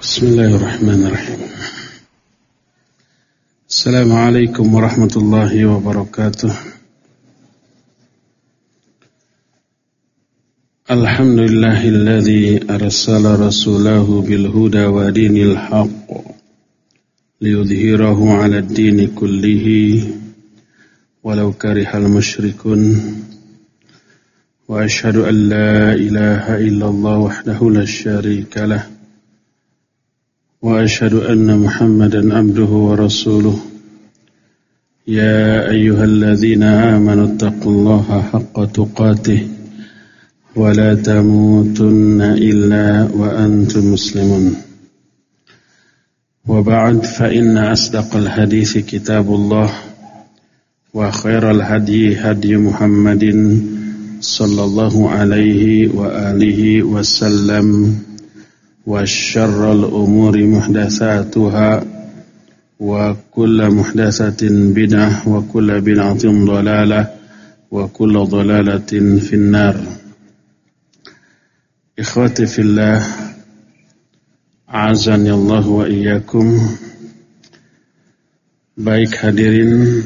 بسم الله الرحمن الرحيم. السلام عليكم ورحمة الله وبركاته. الحمد لله الذي أرسل رسوله بالهدى ودين الحق ليظهره على الدين كله ولو كره المشركون. وأشهد أن لا إله إلا الله وحده لا شريك له. وأشهد أن محمدا عبده ورسوله. يا أيها الذين آمنوا اتقوا الله حق تقاته. ولا تموتن إلا وأنتم مسلمون. وبعد فإن أصدق الحديث كتاب الله وخير الهدي هدي محمد صلى الله عليه وآله وسلم. وشر الأمور محدثاتها وكل محدثة بدعة وكل بدعة ضلالة وكل ضلالة في النار إخوتي في الله أعزني الله وإياكم Baik hadirin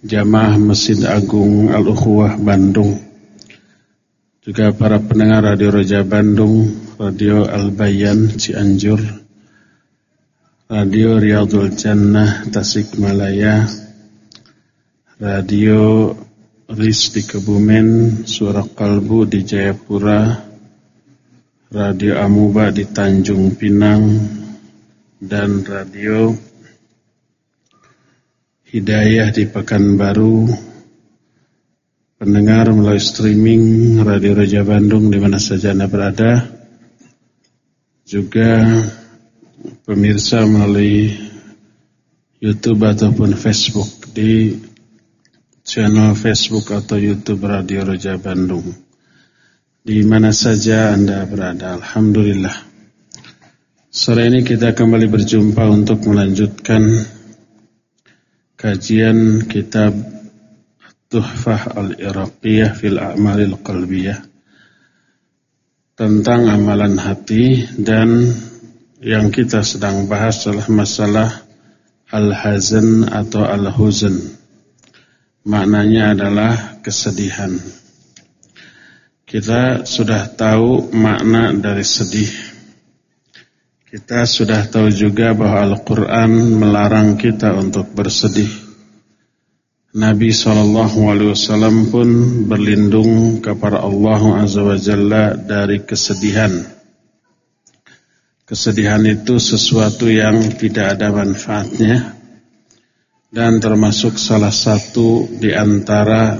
jamaah Masjid Agung Al-Ukhuwah Bandung Juga para pendengar Radio Roja Bandung Radio Al-Bayan Cianjur, Radio Riyadul Jannah Tasikmalaya, Radio RIS di Kebumen, Suara Kalbu di Jayapura, Radio Amuba di Tanjung Pinang, dan Radio Hidayah di Pekanbaru, pendengar melalui streaming Radio Raja Bandung di mana saja Anda berada, juga pemirsa melalui YouTube ataupun Facebook di channel Facebook atau YouTube Radio Roja Bandung. Di mana saja Anda berada, Alhamdulillah. Sore ini kita kembali berjumpa untuk melanjutkan kajian kitab Tuhfah Al-Iraqiyah fil A'malil Qalbiyah tentang amalan hati dan yang kita sedang bahas adalah masalah al-hazan atau al-huzn. Maknanya adalah kesedihan. Kita sudah tahu makna dari sedih. Kita sudah tahu juga bahwa Al-Quran melarang kita untuk bersedih. Nabi SAW pun berlindung kepada Allah Azza wa Jalla dari kesedihan. Kesedihan itu sesuatu yang tidak ada manfaatnya dan termasuk salah satu di antara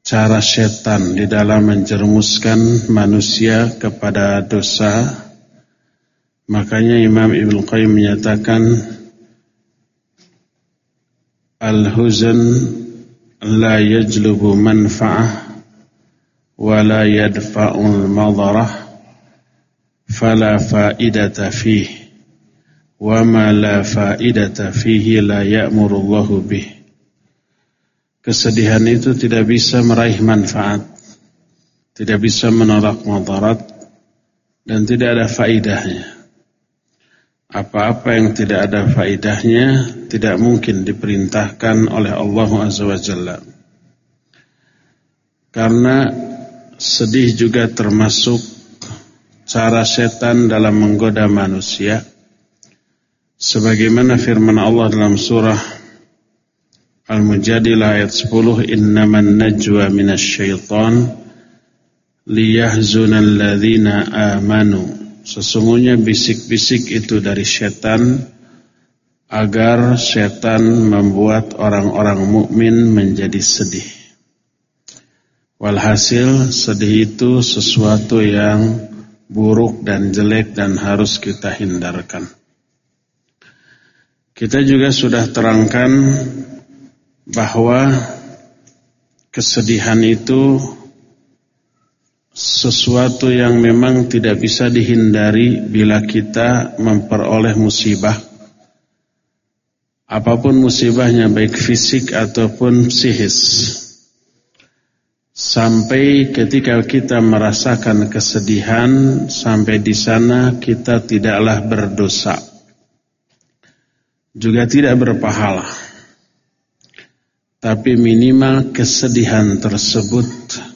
cara setan di dalam menjermuskan manusia kepada dosa. Makanya Imam Ibn Qayyim menyatakan Al-huzn la yajlubu manfa'ah wa la yadfa'ul madarah fala fa'idata fihi wa ma la fa'idata fihi la ya'murullahu bih Kesedihan itu tidak bisa meraih manfaat tidak bisa menolak madarat dan tidak ada faidahnya apa-apa yang tidak ada faidahnya tidak mungkin diperintahkan oleh Allah Azza wa Jalla. Karena sedih juga termasuk cara setan dalam menggoda manusia. Sebagaimana firman Allah dalam surah Al-Mujadilah ayat 10, "Innaman najwa liyahzunal ladzina amanu." Sesungguhnya bisik-bisik itu dari setan agar setan membuat orang-orang mukmin menjadi sedih. Walhasil sedih itu sesuatu yang buruk dan jelek dan harus kita hindarkan. Kita juga sudah terangkan bahwa kesedihan itu sesuatu yang memang tidak bisa dihindari bila kita memperoleh musibah. Apa pun musibahnya baik fisik ataupun psikis. Sampai ketika kita merasakan kesedihan, sampai di sana kita tidaklah berdosa. Juga tidak berpahala. Tapi minimal kesedihan tersebut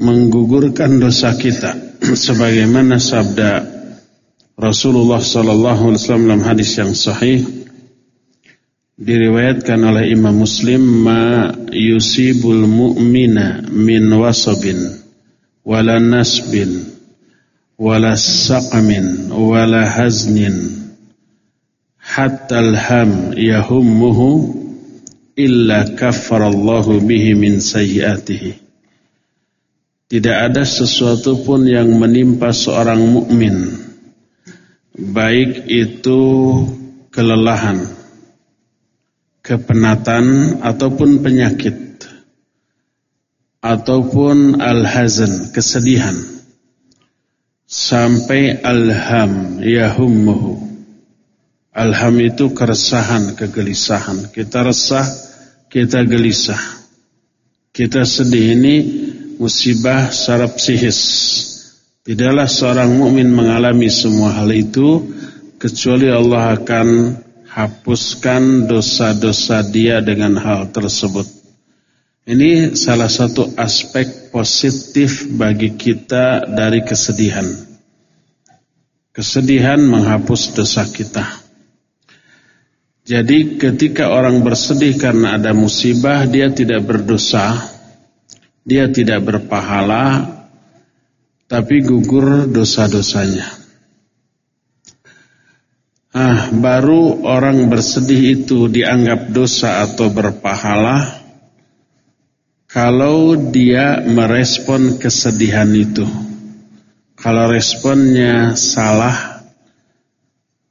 menggugurkan dosa kita sebagaimana sabda Rasulullah sallallahu alaihi wasallam dalam hadis yang sahih diriwayatkan oleh Imam Muslim ma yusibul mu'mina min wasabin wala nasbin wala saqamin wala haznin hatta alham yahummuhu illa kaffarallahu bihi min sayyiatihi tidak ada sesuatu pun yang menimpa seorang mukmin baik itu kelelahan kepenatan ataupun penyakit ataupun al-hazan, kesedihan sampai alham yahummuhu. Alham itu keresahan, kegelisahan. Kita resah, kita gelisah. Kita sedih ini musibah sarap psikis. Tidaklah seorang mukmin mengalami semua hal itu kecuali Allah akan hapuskan dosa-dosa dia dengan hal tersebut. Ini salah satu aspek positif bagi kita dari kesedihan. Kesedihan menghapus dosa kita. Jadi ketika orang bersedih karena ada musibah, dia tidak berdosa, dia tidak berpahala, tapi gugur dosa-dosanya. Ah, baru orang bersedih itu dianggap dosa atau berpahala kalau dia merespon kesedihan itu. Kalau responnya salah,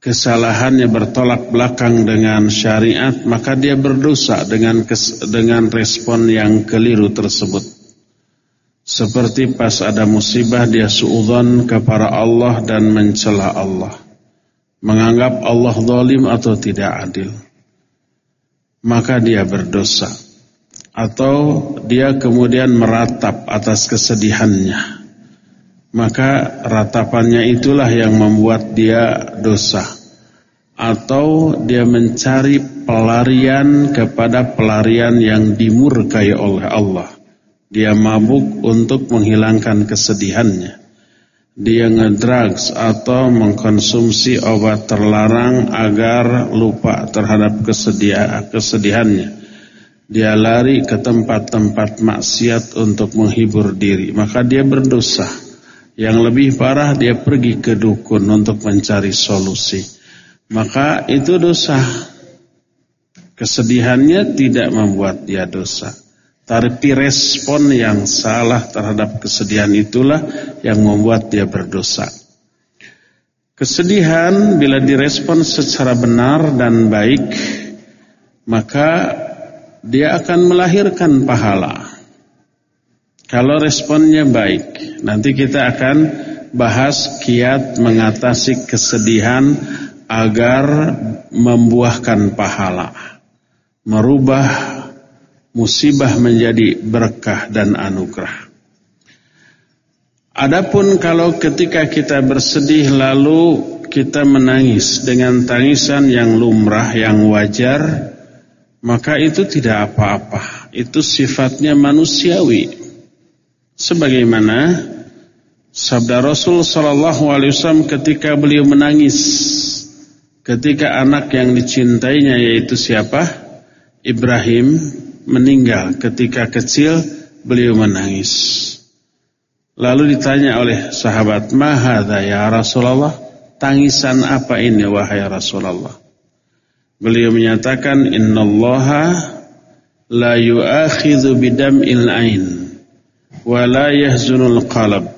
kesalahannya bertolak belakang dengan syariat, maka dia berdosa dengan dengan respon yang keliru tersebut. Seperti pas ada musibah dia suudzon kepada Allah dan mencela Allah. Menganggap Allah zalim atau tidak adil. Maka dia berdosa. Atau dia kemudian meratap atas kesedihannya. Maka ratapannya itulah yang membuat dia dosa. Atau dia mencari pelarian kepada pelarian yang dimurkai oleh Allah dia mabuk untuk menghilangkan kesedihannya dia ngedrugs atau mengkonsumsi obat terlarang agar lupa terhadap kesedihan, kesedihannya. Dia lari ke tempat-tempat maksiat untuk menghibur diri, maka dia berdosa. Yang lebih parah dia pergi ke dukun untuk mencari solusi. Maka itu dosa. Kesedihannya tidak membuat dia dosa. Tapi respon yang salah terhadap kesedihan itulah yang membuat dia berdosa. Kesedihan bila direspon secara benar dan baik, maka dia akan melahirkan pahala. Kalau responnya baik, nanti kita akan bahas kiat mengatasi kesedihan agar membuahkan pahala. Merubah musibah menjadi berkah dan anugerah. Adapun kalau ketika kita bersedih lalu kita menangis dengan tangisan yang lumrah, yang wajar, maka itu tidak apa-apa. Itu sifatnya manusiawi. Sebagaimana sabda Rasul sallallahu alaihi wasallam ketika beliau menangis ketika anak yang dicintainya yaitu siapa? Ibrahim meninggal ketika kecil beliau menangis. Lalu ditanya oleh sahabat, "Mahadha ya Rasulullah?" Tangisan apa ini wahai Rasulullah? Beliau menyatakan, "Innallaha la yu'akhidhu bidam'il ain wa la yahzunul qalb,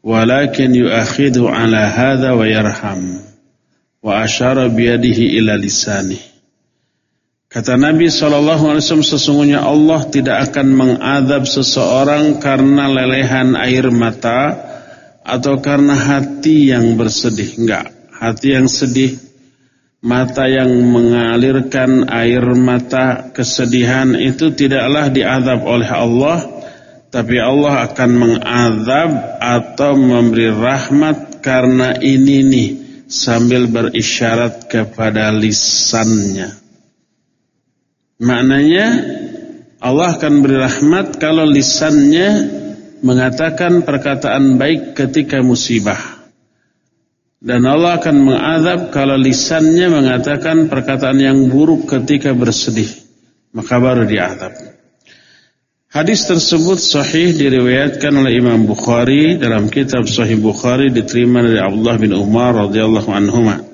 walakin yu'akhidhu ala hadha wa yarham." Wa asyara biyadihi ila lisanih. Kata Nabi SAW sesungguhnya Allah tidak akan mengadab seseorang karena lelehan air mata atau karena hati yang bersedih. Enggak, hati yang sedih mata yang mengalirkan air mata kesedihan itu tidaklah diazab oleh Allah tapi Allah akan mengazab atau memberi rahmat karena ini nih sambil berisyarat kepada lisannya maknanya Allah akan beri rahmat kalau lisannya mengatakan perkataan baik ketika musibah dan Allah akan mengazab kalau lisannya mengatakan perkataan yang buruk ketika bersedih. Maka baru diazab. Hadis tersebut sahih diriwayatkan oleh Imam Bukhari dalam kitab Sahih Bukhari diterima dari Abdullah bin Umar radhiyallahu anhuma.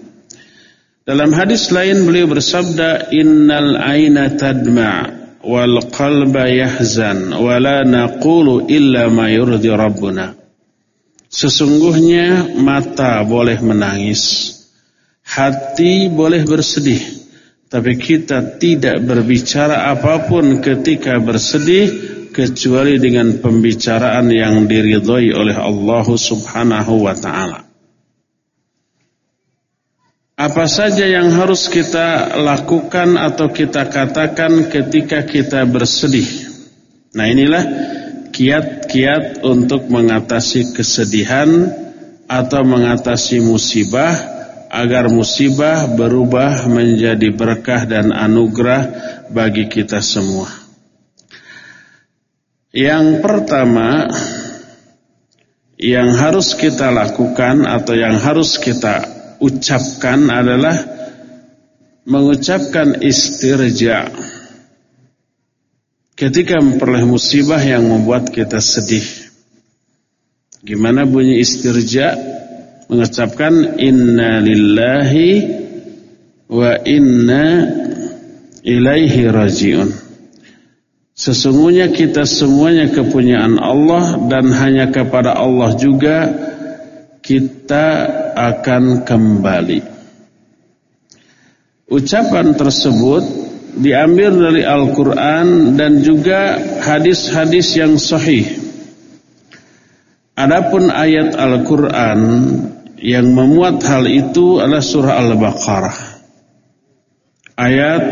Dalam hadis lain beliau bersabda innal aina tadma wal qalba yahzan wa naqulu illa ma yurdi rabbuna. Sesungguhnya mata boleh menangis, hati boleh bersedih, tapi kita tidak berbicara apa pun ketika bersedih kecuali dengan pembicaraan yang diridhoi oleh Allah Subhanahu wa taala. Apa saja yang harus kita lakukan atau kita katakan ketika kita bersedih? Nah, inilah kiat-kiat untuk mengatasi kesedihan atau mengatasi musibah agar musibah berubah menjadi berkah dan anugerah bagi kita semua. Yang pertama yang harus kita lakukan atau yang harus kita ucapkan adalah mengucapkan istirja' ketika memperoleh musibah yang membuat kita sedih. Gimana bunyi istirja? Mengucapkan inna lillahi wa inna ilaihi rajiun. Sesungguhnya kita semuanya kepunyaan Allah dan hanya kepada Allah juga kita akan kembali. Ucapan tersebut diambil dari Al-Quran dan juga hadis-hadis yang sahih. Adapun ayat Al-Quran yang memuat hal itu adalah surah Al-Baqarah. Ayat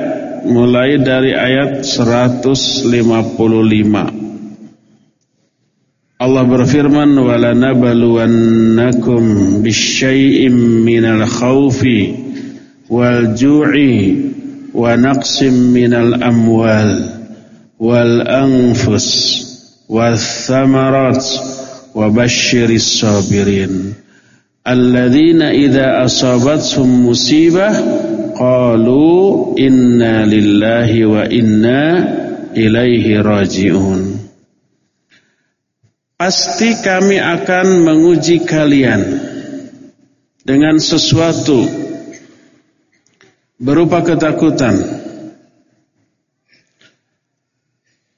mulai dari ayat 155. Allah berfirman walanabluwannakum bisyai'im minal khawfi wal ju'i ونقص من الأموال والأنفس والثمرات وبشر الصابرين الذين إذا أصابتهم مصيبة قالوا إنا لله وإنا إليه راجعون Pasti kami akan menguji kalian dengan sesuatu berupa ketakutan,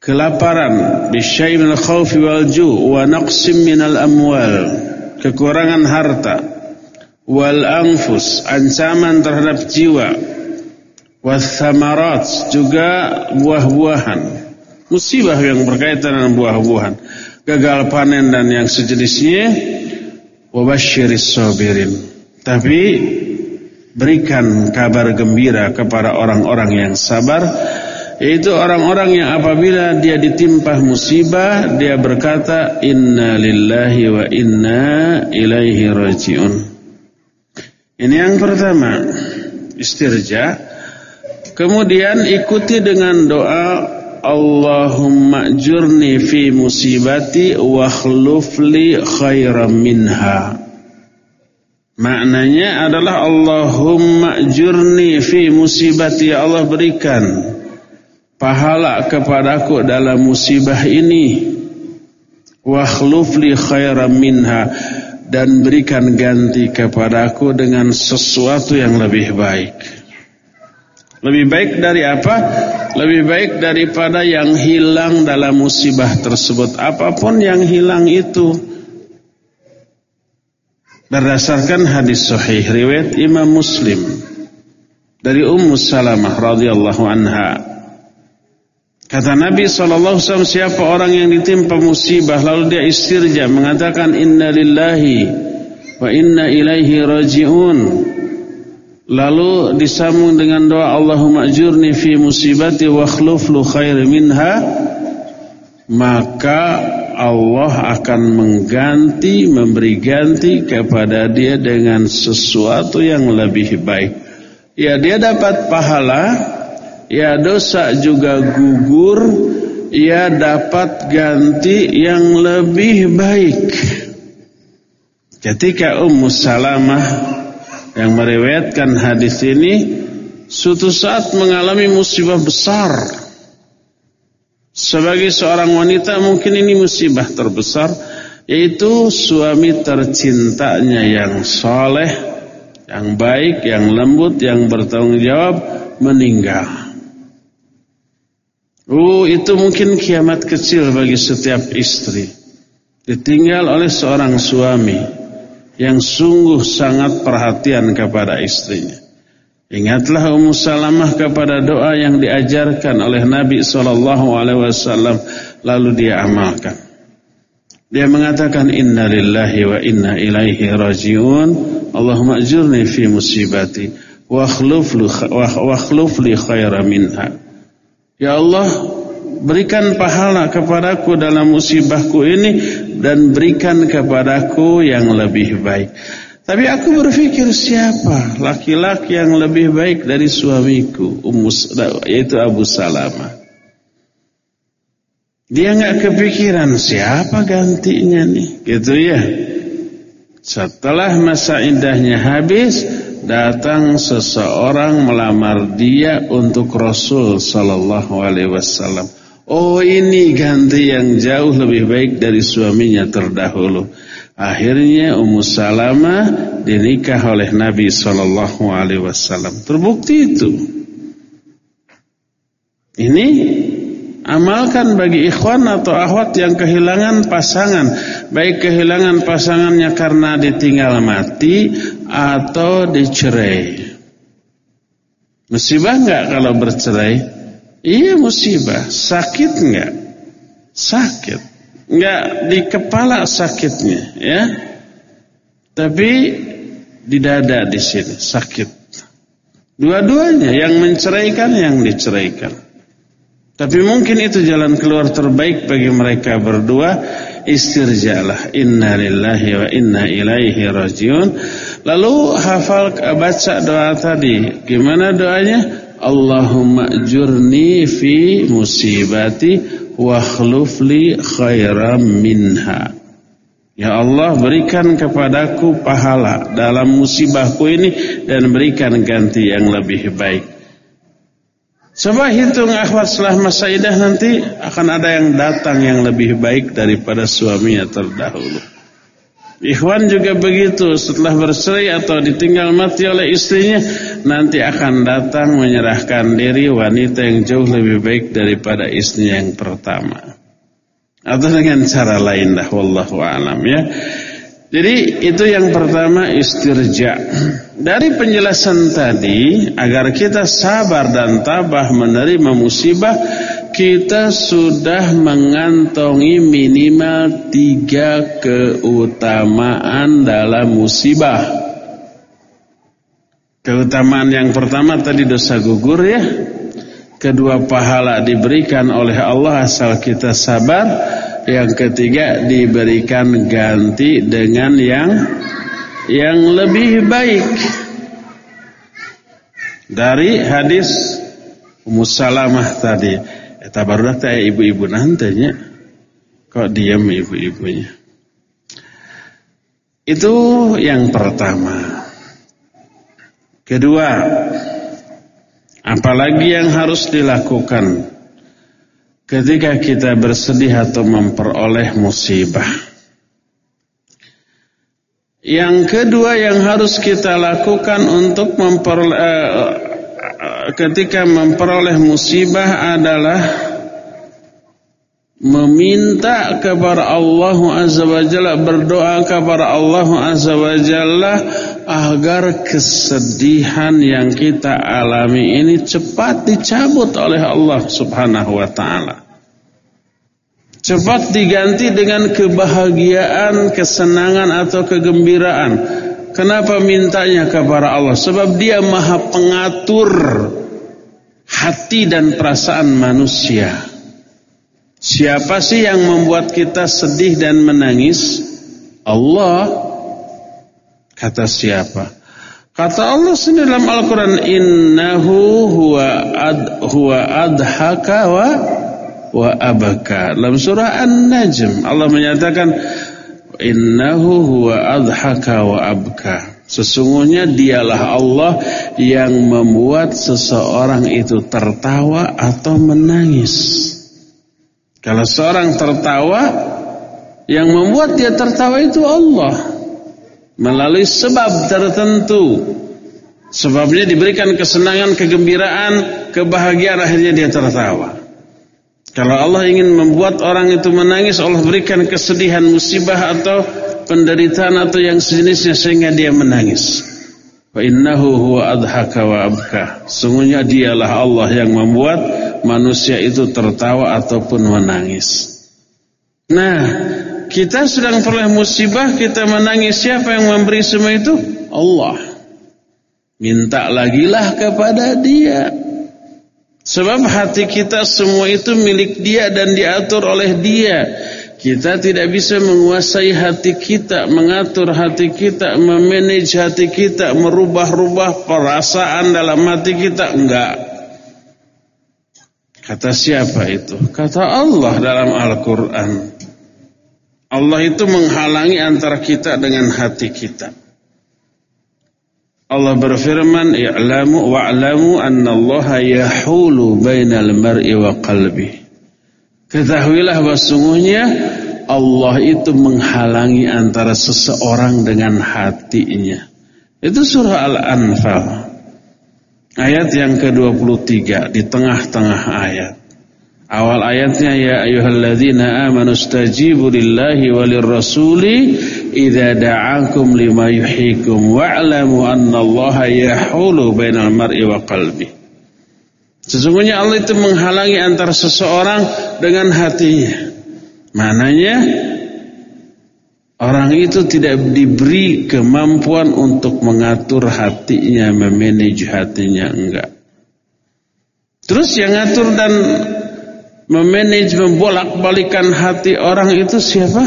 kelaparan, bisyai min al-khawfi wal ju' wa naqsim min al-amwal, kekurangan harta, wal anfus, ancaman terhadap jiwa, wathamarat, juga buah-buahan. Musibah yang berkaitan dengan buah-buahan, gagal panen dan yang sejenisnya, wabashiris sabirin. Tapi berikan kabar gembira kepada orang-orang yang sabar yaitu orang-orang yang apabila dia ditimpa musibah dia berkata inna lillahi wa inna ilaihi rajiun ini yang pertama istirja kemudian ikuti dengan doa Allahumma jurni fi musibati wa khlufli khairan minha. Maknanya adalah Allahumma jurni fi musibati ya Allah berikan pahala kepadaku dalam musibah ini. Wa khlufli khairan minha. Dan berikan ganti kepadaku dengan sesuatu yang lebih baik. Lebih baik dari apa? Lebih baik daripada yang hilang dalam musibah tersebut. Apa pun yang hilang itu berdasarkan hadis sahih riwayat Imam Muslim dari Ummu Salamah radhiyallahu anha kata Nabi sallallahu alaihi wasallam siapa orang yang ditimpa musibah lalu dia istirja mengatakan inna lillahi wa inna ilaihi rajiun Lalu disambung dengan doa Allahumma ajurni fi musibati wa khluf lu khair minha maka Allah akan mengganti memberi ganti kepada dia dengan sesuatu yang lebih baik. Ya dia dapat pahala, ya dosa juga gugur, ya dapat ganti yang lebih baik. Ketika Ummu Salamah yang meriwayatkan hadis ini suatu saat mengalami musibah besar. Sebagai seorang wanita mungkin ini musibah terbesar yaitu suami tercintanya yang soleh, yang baik, yang lembut, yang bertanggung jawab meninggal. Oh, itu mungkin kiamat kecil bagi setiap istri. Ditinggal oleh seorang suami yang sungguh sangat perhatian kepada istrinya. Ingatlah Ummu Salamah kepada doa yang diajarkan oleh Nabi wasallam lalu dia amalkan. Dia mengatakan inna lillahi wa inna ilaihi rajiun. Allahumma ajurni fi musibati wa akhluf li khaira minha. Ya Allah, berikan pahala kepadaku dalam musibahku ini dan berikan kepadaku yang lebih baik. Tapi aku berpikir siapa laki-laki yang lebih baik dari suamiku, Ummus, yaitu Abu Salamah. Dia nggak kepikiran siapa gantinya nih, gitu ya. Setelah masa indahnya habis, datang seseorang melamar dia untuk Rasul Sallallahu Alaihi Wasallam. Oh ini ganti yang jauh lebih baik dari suaminya terdahulu. Akhirnya Ummu Salamah dinikah oleh Nabi Shallallahu Alaihi Wasallam. Terbukti itu. Ini amalkan bagi ikhwan atau akhwat yang kehilangan pasangan, baik kehilangan pasangannya karena ditinggal mati atau dicerai. Musibah enggak kalau bercerai? Iya musibah. Sakit enggak? Sakit. Enggak di kepala sakitnya, ya. Tapi di dada di sini sakit. Dua-duanya yang menceraikan yang diceraikan. Tapi mungkin itu jalan keluar terbaik bagi mereka berdua istirjalah inna lillahi wa inna ilaihi rajiun lalu hafal baca doa tadi gimana doanya Allahumma ajurni fi musibati wa khlufli khairam minha. Ya Allah berikan kepadaku pahala dalam musibahku ini dan berikan ganti yang lebih baik. Coba hitung akhwat setelah masa idah nanti akan ada yang datang yang lebih baik daripada suaminya terdahulu. Ikhwan juga begitu setelah bercerai atau ditinggal mati oleh istrinya nanti akan datang menyerahkan diri wanita yang jauh lebih baik daripada istrinya yang pertama. Atau dengan cara lain dah wallahu alam ya. Jadi itu yang pertama istirja. Dari penjelasan tadi agar kita sabar dan tabah menerima musibah kita sudah mengantongi minimal tiga keutamaan dalam musibah. Keutamaan yang pertama tadi dosa gugur ya. Kedua pahala diberikan oleh Allah asal kita sabar. Yang ketiga diberikan ganti dengan yang yang lebih baik. Dari hadis Ummu Salamah tadi Eta barudak teh ibu-ibu nantenya. Kok diam ibu-ibunya? Itu yang pertama. Kedua, apalagi yang harus dilakukan ketika kita bersedih atau memperoleh musibah. Yang kedua yang harus kita lakukan untuk memperoleh ketika memperoleh musibah adalah meminta kepada Allah Azza wa Jalla berdoa kepada Allah Azza wa Jalla agar kesedihan yang kita alami ini cepat dicabut oleh Allah Subhanahu wa taala. Cepat diganti dengan kebahagiaan, kesenangan atau kegembiraan Kenapa mintanya kepada Allah? Sebab dia maha pengatur hati dan perasaan manusia. Siapa sih yang membuat kita sedih dan menangis? Allah. Kata siapa? Kata Allah sendiri dalam Al-Quran, Innahu huwa, ad, huwa adhaka wa, wa abaka. Dalam surah An-Najm, Allah menyatakan, Innahu huwa adhaka wa abka. Sesungguhnya dialah Allah yang membuat seseorang itu tertawa atau menangis. Kalau seorang tertawa, yang membuat dia tertawa itu Allah. Melalui sebab tertentu. Sebabnya diberikan kesenangan, kegembiraan, kebahagiaan akhirnya dia tertawa. Kalau Allah ingin membuat orang itu menangis, Allah berikan kesedihan, musibah atau penderitaan atau yang sejenisnya sehingga dia menangis. Wa innahu huwa adhaka wa abka. Sungguhnya dialah Allah yang membuat manusia itu tertawa ataupun menangis. Nah, kita sedang peroleh musibah, kita menangis. Siapa yang memberi semua itu? Allah. Minta lagi lah kepada dia. Sebab hati kita semua itu milik dia dan diatur oleh dia. Kita tidak bisa menguasai hati kita, mengatur hati kita, memanage hati kita, merubah-rubah perasaan dalam hati kita. Enggak. Kata siapa itu? Kata Allah dalam Al-Quran. Allah itu menghalangi antara kita dengan hati kita. Allah berfirman, "I'lamu wa'lamu annallaha yahulu bainal mar'i wa qalbi." Ketahuilah bahwa Allah itu menghalangi antara seseorang dengan hatinya. Itu surah Al-Anfal. Ayat yang ke-23 di tengah-tengah ayat. Awal ayatnya ya ayyuhalladzina amanu stajibu lillahi walir rasuli idza da'akum lima yuhyikum wa'lamu annallaha yahulu bainal mar'i wa qalbi. Sesungguhnya Allah itu menghalangi antara seseorang dengan hatinya. Mananya orang itu tidak diberi kemampuan untuk mengatur hatinya, memanage hatinya enggak. Terus yang ngatur dan memanage membolak-balikan hati orang itu siapa?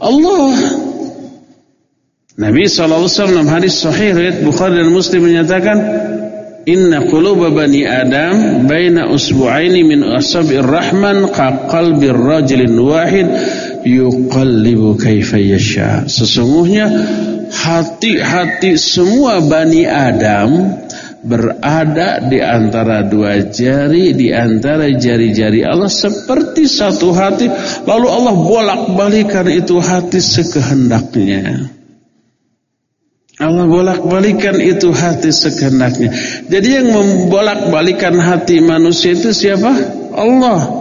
Allah. Nabi SAW dalam hadis sahih riwayat Bukhari dan Muslim menyatakan Inna quluba bani Adam baina usbu'aini min asabir rahman ka qalbir rajulin wahid yuqallibu kaifa yasha. Sesungguhnya hati-hati semua bani Adam berada di antara dua jari di antara jari-jari Allah seperti satu hati. Lalu Allah bolak-balikan itu hati sekehendaknya. Allah bolak-balikan itu hati sekehendaknya. Jadi yang membolak-balikan hati manusia itu siapa? Allah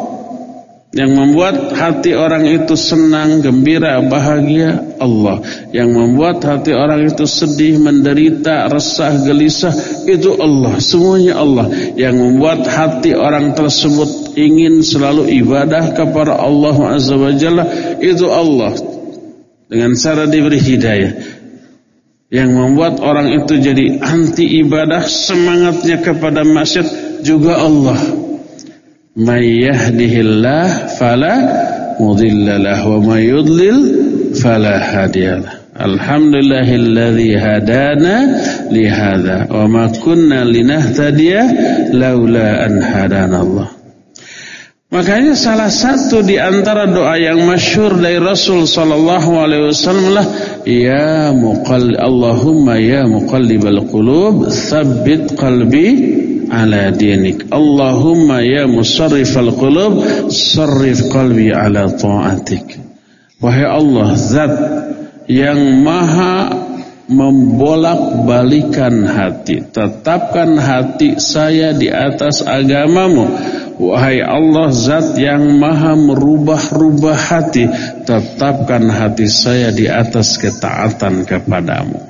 yang membuat hati orang itu senang, gembira, bahagia Allah. Yang membuat hati orang itu sedih, menderita, resah, gelisah itu Allah. Semuanya Allah. Yang membuat hati orang tersebut ingin selalu ibadah kepada Allah Azza wa itu Allah. Dengan cara diberi hidayah. Yang membuat orang itu jadi anti ibadah, semangatnya kepada maksiat juga Allah. May fala mudhillalah wa may fala hadiyalah. Alhamdulillahilladzi hadana li hadza wa ma kunna linahtadiya laula an hadanallah. Makanya salah satu di antara doa yang masyhur dari Rasul sallallahu alaihi wasallam lah ya muqall Allahumma ya muqallibal qulub tsabbit qalbi ala dinik Allahumma ya musarrifal qulub sarrif qalbi ala ta'atik wahai Allah zat yang maha membolak-balikan hati. Tetapkan hati saya di atas agamamu. Wahai Allah zat yang maha merubah-rubah hati tetapkan hati saya di atas ketaatan kepadamu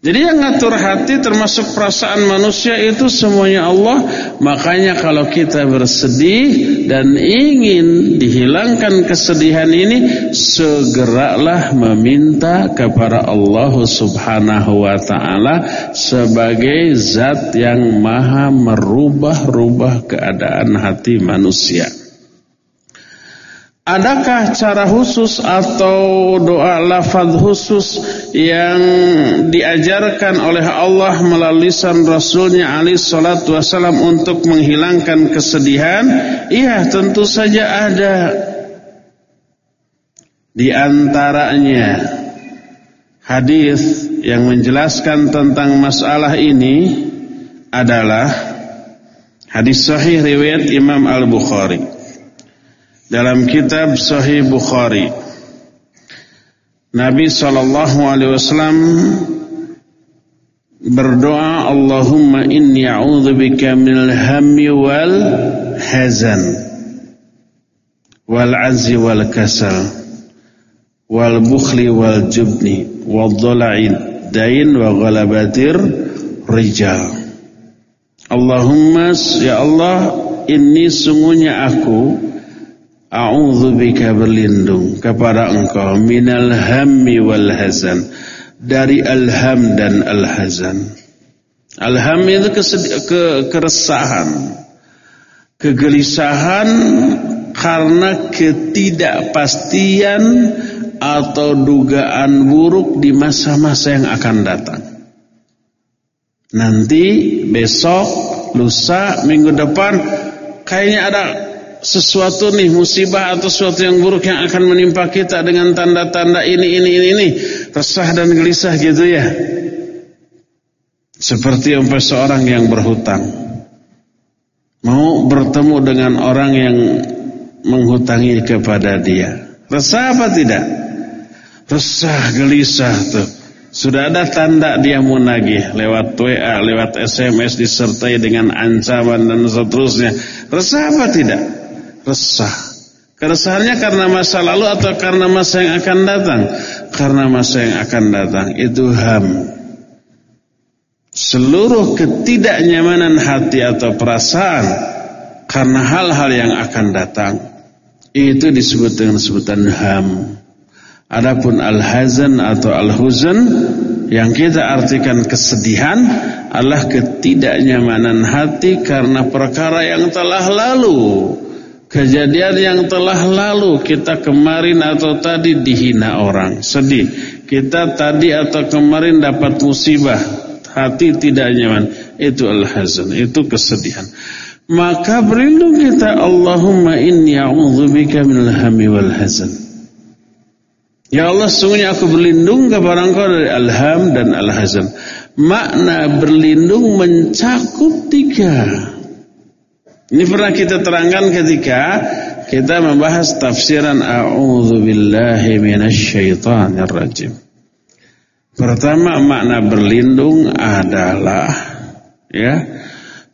Jadi yang ngatur hati termasuk perasaan manusia itu semuanya Allah. Makanya kalau kita bersedih dan ingin dihilangkan kesedihan ini, segeralah meminta kepada Allah Subhanahu wa taala sebagai zat yang maha merubah-rubah keadaan hati manusia. Adakah cara khusus atau doa lafaz khusus yang diajarkan oleh Allah melalui lisan Rasulnya Ali Shallallahu Wasallam untuk menghilangkan kesedihan? Iya, tentu saja ada. Di antaranya hadis yang menjelaskan tentang masalah ini adalah hadis sahih riwayat Imam Al Bukhari dalam kitab Sahih Bukhari. Nabi sallallahu alaihi wasallam berdoa Allahumma inni a'udzubika minal hammi wal hazan wal azzi wal kasal wal bukhli wal jubni wal dhala'in dain wa ghalabatir rijal. Allahumma ya Allah inni sungguhnya aku bika berlindung kepada engkau minal hammi wal hazan dari alham dan alhazan. Alham itu ke keresahan, kegelisahan karena ketidakpastian atau dugaan buruk di masa-masa yang akan datang. Nanti besok, lusa, minggu depan kayaknya ada sesuatu nih musibah atau sesuatu yang buruk yang akan menimpa kita dengan tanda-tanda ini ini ini ini. Resah dan gelisah gitu ya. Seperti umpamanya seorang yang berhutang. Mau bertemu dengan orang yang menghutangi kepada dia. Resah apa tidak? Resah gelisah tuh. Sudah ada tanda dia mau nagih. Lewat WA, lewat SMS disertai dengan ancaman dan seterusnya. Resah apa tidak? Resah. Keresahannya karena masa lalu atau karena masa yang akan datang? Karena masa yang akan datang itu ham. Seluruh ketidaknyamanan hati atau perasaan karena hal-hal yang akan datang itu disebut dengan sebutan ham. Adapun al-hazan atau al-huzan yang kita artikan kesedihan adalah ketidaknyamanan hati karena perkara yang telah lalu Kejadian yang telah lalu kita kemarin atau tadi dihina orang, sedih. Kita tadi atau kemarin dapat musibah, hati tidak nyaman. Itu al-hazan, itu kesedihan. Maka berlindung kita Allahumma inni a'udzubika minal hammi wal hazan. Ya Allah, sungguhnya aku berlindung kepada Engkau dari al-ham dan al-hazan. Makna berlindung mencakup tiga. Ini pernah kita terangkan ketika kita membahas tafsiran a'udzu billahi minasyaitonir rajim. Pertama makna berlindung adalah ya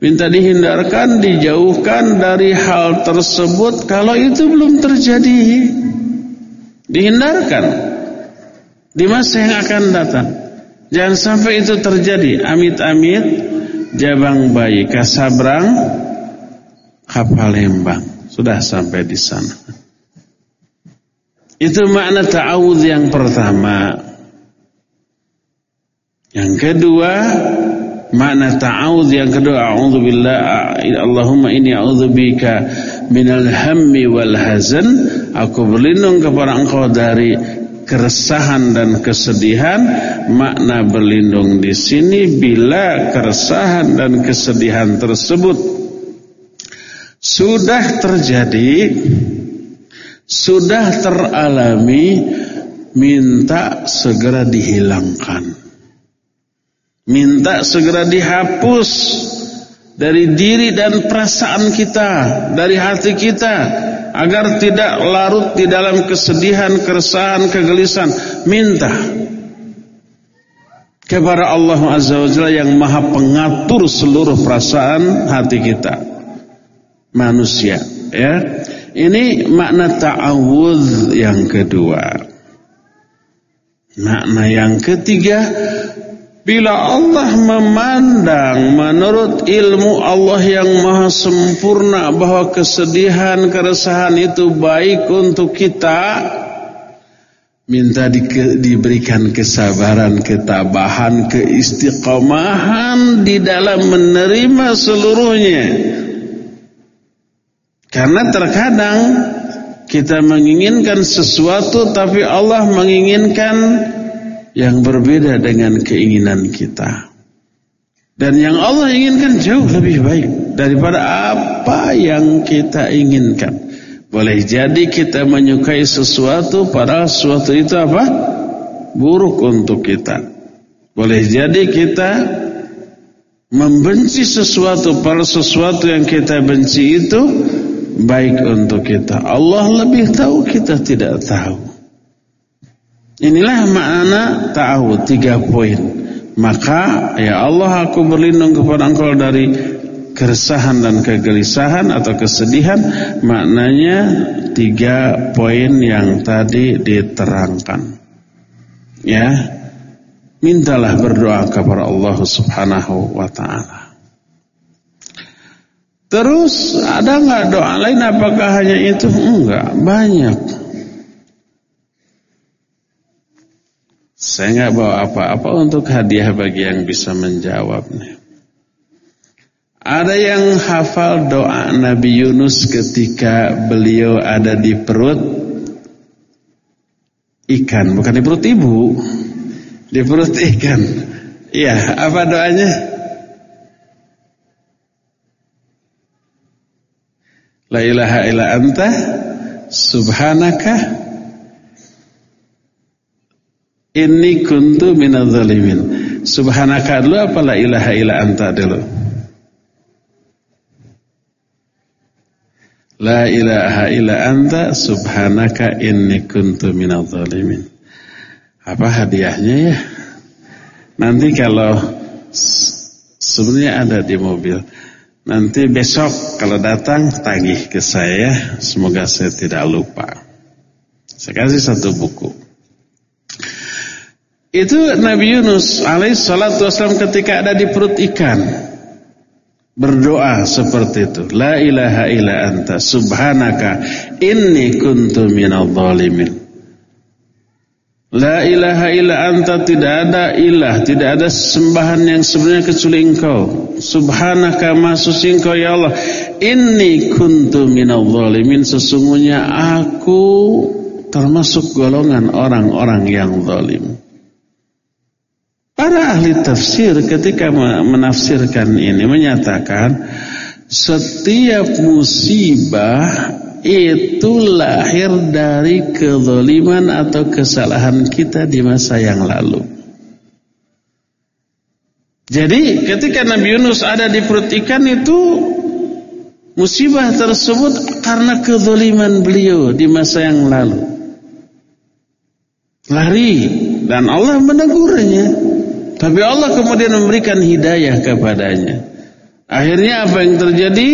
minta dihindarkan, dijauhkan dari hal tersebut kalau itu belum terjadi. Dihindarkan di masa yang akan datang. Jangan sampai itu terjadi. Amit-amit jabang bayi kasabrang Kapalembang sudah sampai di sana. Itu makna ta'awudz yang pertama. Yang kedua, makna ta'awudz yang kedua, a'udzubillah Allahumma inni a'udzubika minal hammi wal hazan. Aku berlindung kepada Engkau dari keresahan dan kesedihan. Makna berlindung di sini bila keresahan dan kesedihan tersebut sudah terjadi sudah teralami minta segera dihilangkan. Minta segera dihapus dari diri dan perasaan kita dari hati kita agar tidak larut di dalam kesedihan, keresahan, kegelisahan. Minta kepada Allah Azza wa Jalla yang maha pengatur seluruh perasaan hati kita manusia ya ini makna ta'awudz yang kedua makna yang ketiga Bila Allah memandang menurut ilmu Allah yang maha sempurna bahwa kesedihan, keresahan itu baik untuk kita, minta di, diberikan kesabaran, ketabahan, keistiqomahan di dalam menerima seluruhnya. Karena terkadang kita menginginkan sesuatu tapi Allah menginginkan yang berbeda dengan keinginan kita. Dan yang Allah inginkan jauh lebih baik daripada apa yang kita inginkan. Boleh jadi kita menyukai sesuatu padahal sesuatu itu apa? Buruk untuk kita. Boleh jadi kita membenci sesuatu padahal sesuatu yang kita benci itu baik untuk kita. Allah lebih tahu kita tidak tahu. Inilah makna tahu tiga poin. Maka ya Allah aku berlindung kepada engkau dari keresahan dan kegelisahan atau kesedihan. Maknanya tiga poin yang tadi diterangkan. Ya, mintalah berdoa kepada Allah Subhanahu wa taala. Terus ada nggak doa lain? Apakah hanya itu? Enggak, banyak. Saya nggak bawa apa-apa untuk hadiah bagi yang bisa menjawabnya. Ada yang hafal doa Nabi Yunus ketika beliau ada di perut ikan, bukan di perut ibu, di perut ikan. Iya, apa doanya? La ilaha illa anta subhanaka Inni kuntu minadz zalimin. Subhanaka dulu apa la ilaha illa anta dulu? La ilaha illa anta subhanaka inni kuntu minadz zalimin. Apa hadiahnya ya? Nanti kalau sebenarnya ada di mobil. Nanti besok kalau datang tagih ke saya, semoga saya tidak lupa. Saya kasih satu buku. Itu Nabi Yunus alaihissalatu wassalam ketika ada di perut ikan. Berdoa seperti itu. La ilaha illa anta subhanaka inni kuntu minal zalimin. La ilaha illa anta tidak ada ilah, tidak ada sembahan yang sebenarnya kecuali engkau. Subhanaka masusi engkau ya Allah. Inni kuntu minal zalimin. Sesungguhnya aku termasuk golongan orang-orang yang zalim. Para ahli tafsir ketika menafsirkan ini menyatakan setiap musibah itu lahir dari kezaliman atau kesalahan kita di masa yang lalu. Jadi ketika Nabi Yunus ada di perut ikan itu musibah tersebut karena kezaliman beliau di masa yang lalu. Lari dan Allah menegurnya. Tapi Allah kemudian memberikan hidayah kepadanya. Akhirnya apa yang terjadi?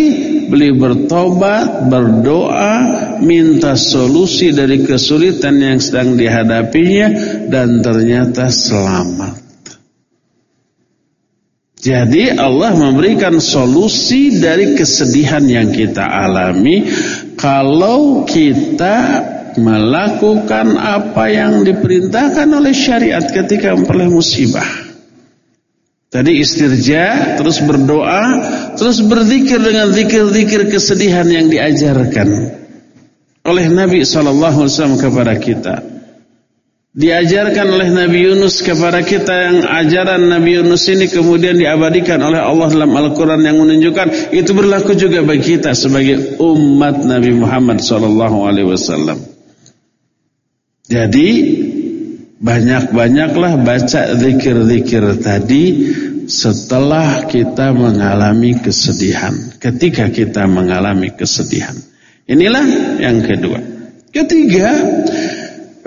Beliau bertobat, berdoa, minta solusi dari kesulitan yang sedang dihadapinya dan ternyata selamat. Jadi Allah memberikan solusi dari kesedihan yang kita alami kalau kita melakukan apa yang diperintahkan oleh syariat ketika memperoleh musibah. Tadi istirja, terus berdoa, terus berzikir dengan zikir-zikir kesedihan yang diajarkan oleh Nabi SAW kepada kita. Diajarkan oleh Nabi Yunus kepada kita yang ajaran Nabi Yunus ini kemudian diabadikan oleh Allah dalam Al-Quran yang menunjukkan itu berlaku juga bagi kita sebagai umat Nabi Muhammad SAW. Jadi banyak-banyaklah baca zikir-zikir tadi setelah kita mengalami kesedihan. Ketika kita mengalami kesedihan. Inilah yang kedua. Ketiga,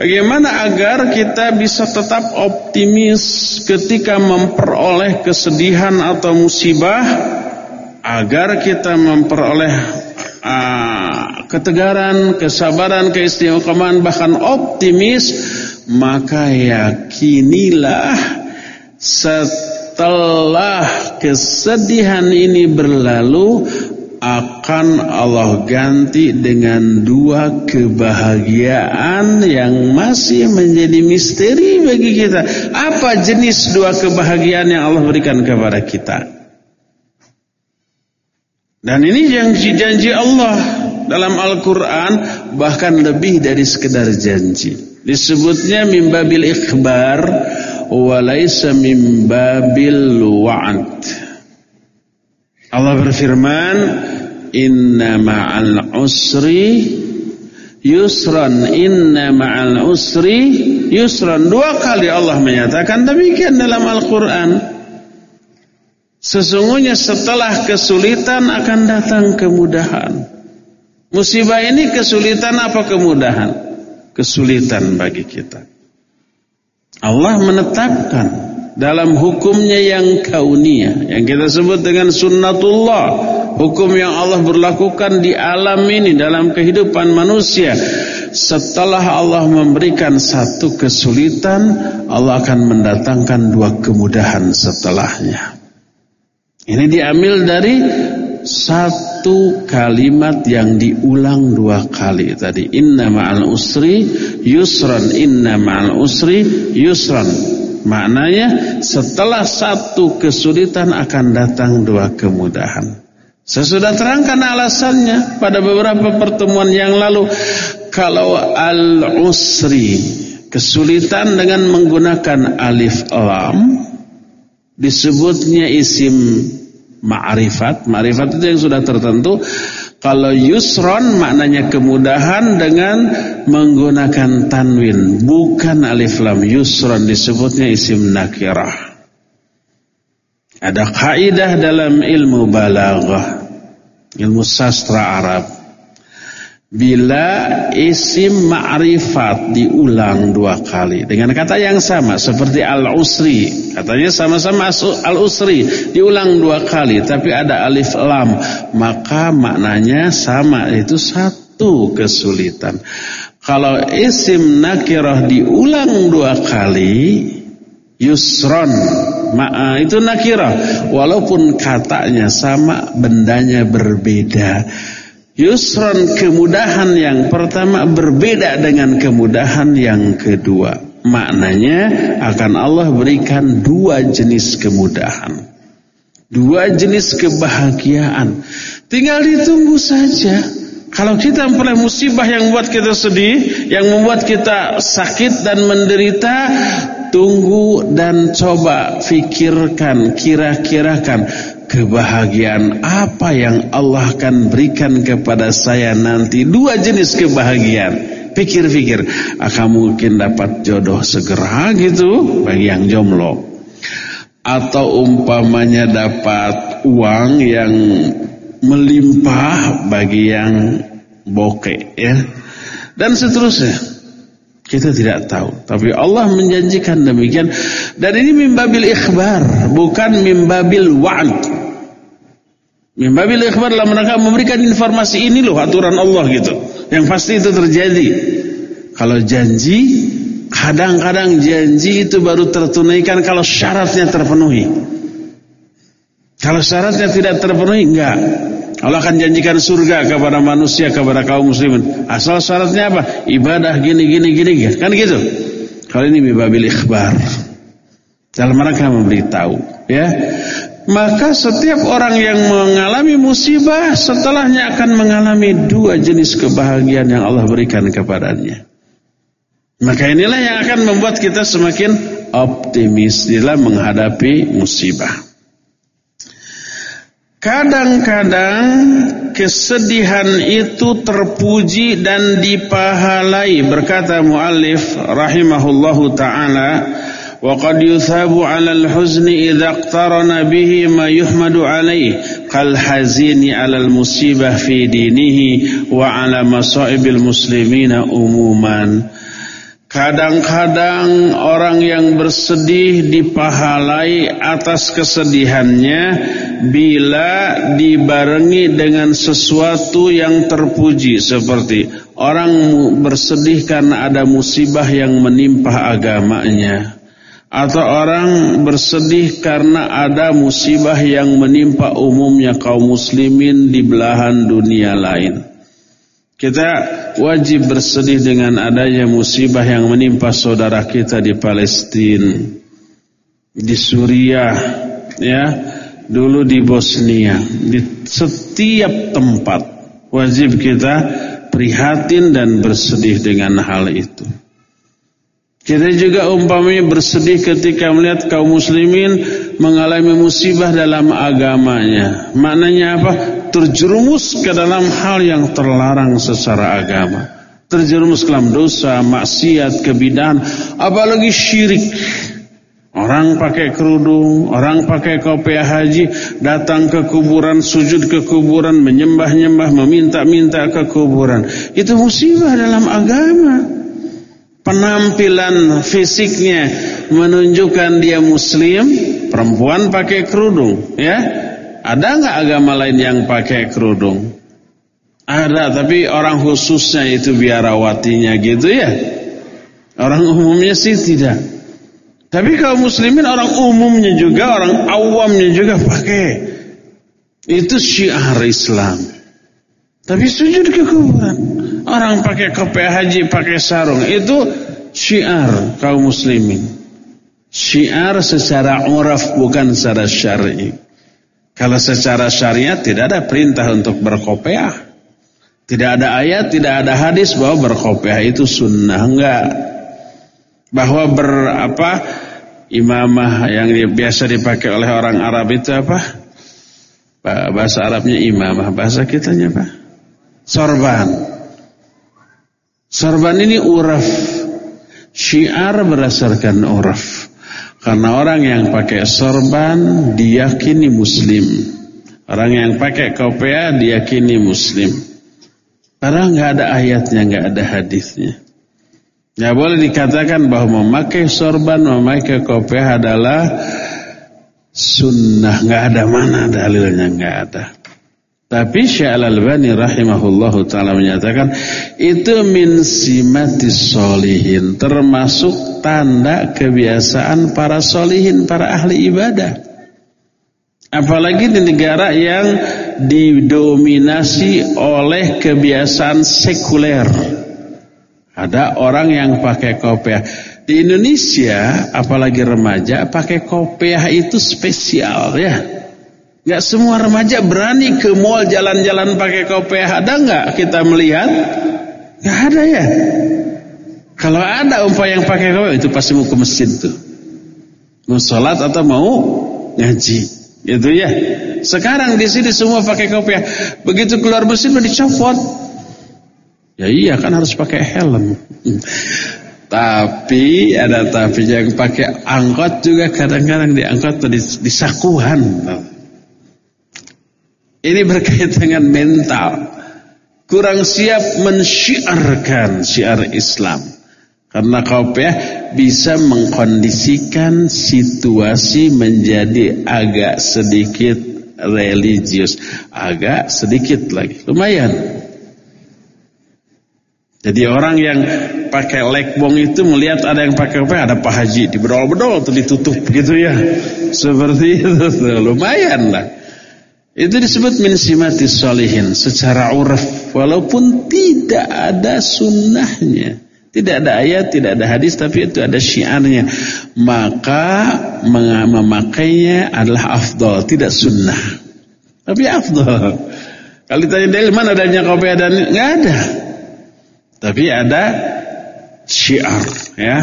bagaimana agar kita bisa tetap optimis ketika memperoleh kesedihan atau musibah agar kita memperoleh uh, ketegaran, kesabaran, keistimewaan, bahkan optimis maka yakinilah setelah kesedihan ini berlalu akan Allah ganti dengan dua kebahagiaan yang masih menjadi misteri bagi kita. Apa jenis dua kebahagiaan yang Allah berikan kepada kita? Dan ini janji-janji Allah dalam Al-Quran bahkan lebih dari sekedar janji. Disebutnya mimbabil ikhbar walaysa mimbabil wa'ad. Allah berfirman, "Inna ma'al usri yusran, inna ma'al usri yusran." Dua kali Allah menyatakan demikian dalam Al-Qur'an. Sesungguhnya setelah kesulitan akan datang kemudahan. Musibah ini kesulitan apa kemudahan? Kesulitan bagi kita. Allah menetapkan dalam hukumnya yang kauniyah yang kita sebut dengan sunnatullah hukum yang Allah berlakukan di alam ini dalam kehidupan manusia setelah Allah memberikan satu kesulitan Allah akan mendatangkan dua kemudahan setelahnya ini diambil dari satu kalimat yang diulang dua kali tadi. Inna ma'al usri yusran. Inna ma'al usri yusran. Maknanya setelah satu kesulitan akan datang dua kemudahan. Saya sudah terangkan alasannya pada beberapa pertemuan yang lalu. Kalau al-usri kesulitan dengan menggunakan alif lam disebutnya isim ma'rifat. Ma'rifat itu yang sudah tertentu. Kalau yusron maknanya kemudahan dengan menggunakan tanwin, bukan alif lam. Yusron disebutnya isim nakirah. Ada kaidah dalam ilmu balaghah, ilmu sastra Arab. Bila isim ma'rifat diulang dua kali. Dengan kata yang sama seperti al-usri, katanya sama-sama al-usri. Diulang dua kali tapi ada alif lam, maka maknanya sama itu satu kesulitan. Kalau isim nakirah diulang dua kali yusron. Ma itu nakirah. Walaupun katanya sama bendanya berbeda Yusron kemudahan yang pertama berbeda dengan kemudahan yang kedua. Maknanya akan Allah berikan dua jenis kemudahan. Dua jenis kebahagiaan. Tinggal ditunggu saja. Kalau kita mempunyai musibah yang membuat kita sedih, yang membuat kita sakit dan menderita, tunggu dan coba fikirkan, kira-kirakan kebahagiaan apa yang Allah akan berikan kepada saya nanti. Dua jenis kebahagiaan. Pikir-pikir akan mungkin dapat jodoh segera gitu bagi yang jomblo. Atau umpamanya dapat uang yang melimpah bagi yang bokeh ya. Dan seterusnya kita tidak tahu. Tapi Allah menjanjikan demikian. Dan ini mimbabil ikhbar. Bukan mimbabil wa'ad. Mimbabil ikhbar dalam rangka memberikan informasi ini loh aturan Allah gitu. Yang pasti itu terjadi. Kalau janji, kadang-kadang janji itu baru tertunaikan kalau syaratnya terpenuhi. Kalau syaratnya tidak terpenuhi, enggak. Allah akan janjikan surga kepada manusia kepada kaum muslimin. Asal syaratnya apa? Ibadah gini gini gini kan gitu. Kalau ini bibabil ikhbar. Dalam rangka memberitahu, ya. Maka setiap orang yang mengalami musibah setelahnya akan mengalami dua jenis kebahagiaan yang Allah berikan kepadanya. Maka inilah yang akan membuat kita semakin optimis dalam menghadapi musibah. Kadang-kadang kesedihan itu terpuji dan dipahalai berkata muallif rahimahullahu taala. Wa qad yuthabu 'ala al-huzni idza iqtarana bihi ma yuhmadu 'alayhi kal hazini 'ala al-musibah fi dinihi wa 'ala masaibil muslimina umuman. Kadang-kadang orang yang bersedih dipahalai atas kesedihannya bila dibarengi dengan sesuatu yang terpuji seperti orang bersedih karena ada musibah yang menimpa agamanya atau orang bersedih karena ada musibah yang menimpa umumnya kaum muslimin di belahan dunia lain. Kita wajib bersedih dengan adanya musibah yang menimpa saudara kita di Palestina, di Suriah, ya, dulu di Bosnia, di setiap tempat wajib kita prihatin dan bersedih dengan hal itu. Kita juga umpamanya bersedih ketika melihat kaum muslimin mengalami musibah dalam agamanya. Maknanya apa? Terjerumus ke dalam hal yang terlarang secara agama. Terjerumus ke dalam dosa, maksiat, kebidahan, apalagi syirik. Orang pakai kerudung, orang pakai kopiah haji, datang ke kuburan, sujud ke kuburan, menyembah-nyembah, meminta-minta ke kuburan. Itu musibah dalam agama penampilan fisiknya menunjukkan dia muslim, perempuan pakai kerudung, ya. Ada nggak agama lain yang pakai kerudung? Ada, tapi orang khususnya itu biarawatinya gitu ya. Orang umumnya sih tidak. Tapi kalau muslimin orang umumnya juga, orang awamnya juga pakai. Itu syiar Islam. Tapi sujud ke kuburan. Orang pakai kopiah haji, pakai sarung. Itu syiar kaum muslimin. Syiar secara uraf bukan secara syar'i. Kalau secara syariat tidak ada perintah untuk berkopiah. Tidak ada ayat, tidak ada hadis bahwa berkopiah itu sunnah. Enggak. Bahwa berapa imamah yang biasa dipakai oleh orang Arab itu apa? Bahasa Arabnya imamah, bahasa kitanya apa? Sorban. Sorban ini uraf. Syiar berdasarkan uraf. Karena orang yang pakai sorban diyakini muslim. Orang yang pakai kopea diyakini muslim. Padahal nggak ada ayatnya, nggak ada hadisnya. Nggak boleh dikatakan bahwa memakai sorban, memakai kopea adalah sunnah. Nggak ada mana dalilnya, nggak ada. Tapi Syekh Al-Albani rahimahullahu taala menyatakan itu min simatis solihin termasuk tanda kebiasaan para solihin para ahli ibadah. Apalagi di negara yang didominasi oleh kebiasaan sekuler. Ada orang yang pakai kopiah. Di Indonesia apalagi remaja pakai kopiah itu spesial ya. Gak semua remaja berani ke mall jalan-jalan pakai kopiah. Ada nggak kita melihat? Gak ada ya. Kalau ada umpah yang pakai kopiah itu pasti mau ke masjid tuh. Mau sholat atau mau ngaji. Itu ya. Sekarang di sini semua pakai kopiah. Begitu keluar masjid dicopot. Ya iya kan harus pakai helm. Tapi ada tapi yang pakai angkot juga kadang-kadang diangkot di, di. Ini berkaitan dengan mental. Kurang siap mensyiarkan syiar Islam. Karena kopiah bisa mengkondisikan situasi menjadi agak sedikit religius. Agak sedikit lagi. Lumayan. Jadi orang yang pakai lekbong itu melihat ada yang pakai apa? Ada Pak Haji di bedol-bedol atau ditutup gitu ya. Seperti itu lumayan lah. Itu disebut min simatis solihin secara uraf walaupun tidak ada sunnahnya. Tidak ada ayat, tidak ada hadis tapi itu ada syiarnya. Maka memakainya adalah afdol, tidak sunnah. Tapi afdol. Kalau ditanya dari mana adanya kopi dan nggak ada. Tapi ada syiar ya.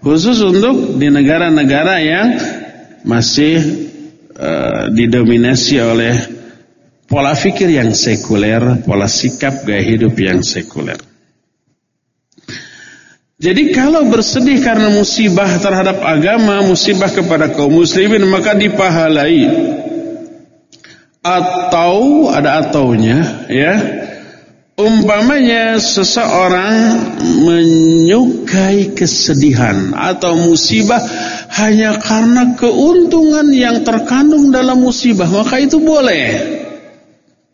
Khusus untuk di negara-negara yang masih uh, didominasi oleh pola fikir yang sekuler, pola sikap gaya hidup yang sekuler. Jadi kalau bersedih karena musibah terhadap agama, musibah kepada kaum muslimin maka dipahalai. Atau ada ataunya ya. Umpamanya seseorang menyukai kesedihan atau musibah hanya karena keuntungan yang terkandung dalam musibah, maka itu boleh.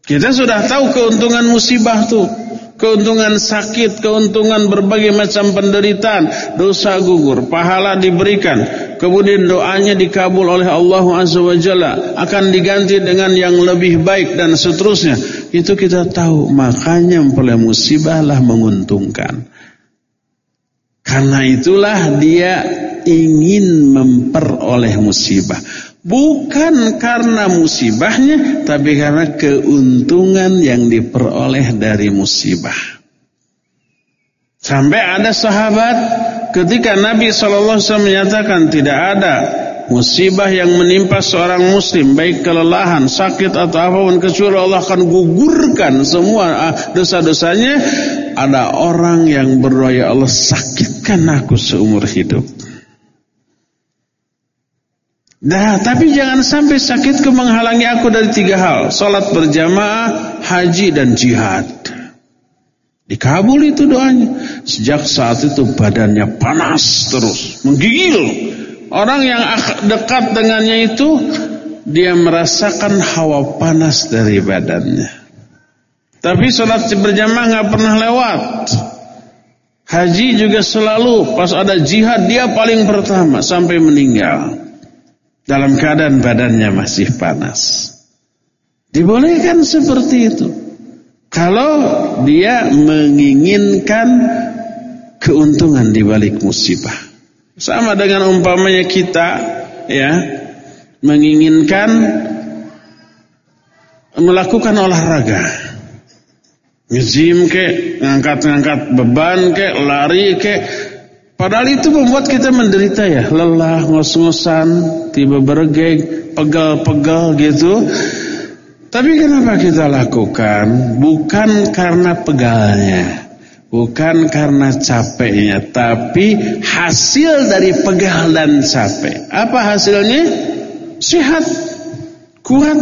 Kita sudah tahu keuntungan musibah tuh. Keuntungan sakit, keuntungan berbagai macam penderitaan, dosa gugur, pahala diberikan, kemudian doanya dikabul oleh Allah Azza wa Jalla, akan diganti dengan yang lebih baik dan seterusnya. Itu kita tahu, makanya memperoleh musibahlah menguntungkan. Karena itulah dia ingin memperoleh musibah. Bukan karena musibahnya, tapi karena keuntungan yang diperoleh dari musibah. Sampai ada sahabat ketika Nabi SAW menyatakan tidak ada musibah yang menimpa seorang muslim baik kelelahan, sakit atau apa pun kecuali Allah akan gugurkan semua ah, dosa-dosanya ada orang yang berdoa ya Allah sakitkan aku seumur hidup Nah, tapi jangan sampai sakit ke menghalangi aku dari tiga hal. Salat berjamaah, haji dan jihad. Dikabul itu doanya. Sejak saat itu badannya panas terus, menggigil. Orang yang dekat dengannya itu dia merasakan hawa panas dari badannya. Tapi sholat berjamaah nggak pernah lewat. Haji juga selalu pas ada jihad dia paling pertama sampai meninggal. Dalam keadaan badannya masih panas. Dibolehkan seperti itu. Kalau dia menginginkan keuntungan di balik musibah. Sama dengan umpamanya kita ya menginginkan melakukan olahraga. Ngejim ke, ngangkat-ngangkat beban ke, lari ke. Padahal itu membuat kita menderita ya, lelah, ngos-ngosan, tiba bergeg, pegal-pegal gitu. Tapi kenapa kita lakukan? Bukan karena pegalnya, bukan karena capeknya, tapi hasil dari pegal dan capek. Apa hasilnya? Sehat, kuat,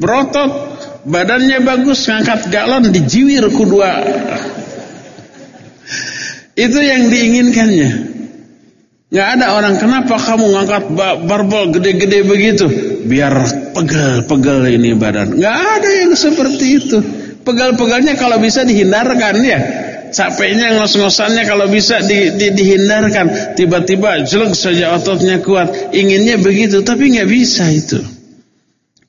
berotot, badannya bagus, ngangkat galon dijiwir kedua. Itu yang diinginkannya. Nggak ada orang kenapa kamu ngangkat barbel gede-gede begitu? Biar pegel-pegel ini badan. Nggak ada yang seperti itu. Pegal-pegalnya kalau bisa dihindarkan ya. Capeknya ngos-ngosannya kalau bisa di, di, dihindarkan. Tiba-tiba jelek saja ototnya kuat. Inginnya begitu tapi nggak bisa itu.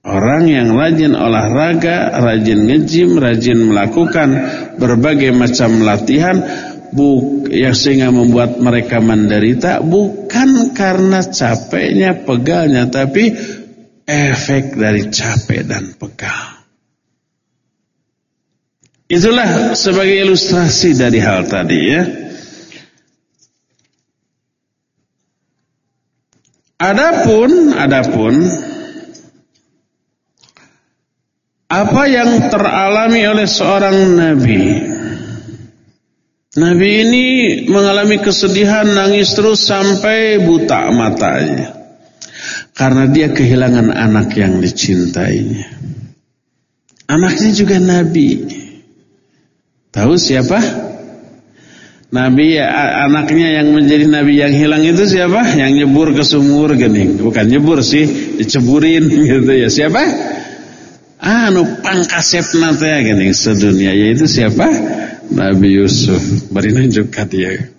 Orang yang rajin olahraga, rajin ngejim, rajin melakukan berbagai macam latihan buk yang sehingga membuat mereka menderita bukan karena capeknya pegalnya tapi efek dari capek dan pegal. Itulah sebagai ilustrasi dari hal tadi ya. Adapun adapun apa yang teralami oleh seorang nabi Nabi ini mengalami kesedihan, nangis terus sampai buta matanya. Karena dia kehilangan anak yang dicintainya. Anaknya juga Nabi. Tahu siapa? Nabi ya, anaknya yang menjadi Nabi yang hilang itu siapa? Yang nyebur ke sumur gini. Bukan nyebur sih, diceburin gitu ya. Siapa? Ah, nu pangkasep nate gini sedunia yaitu siapa? Nabi Yusuf. Beri nunjukkan dia.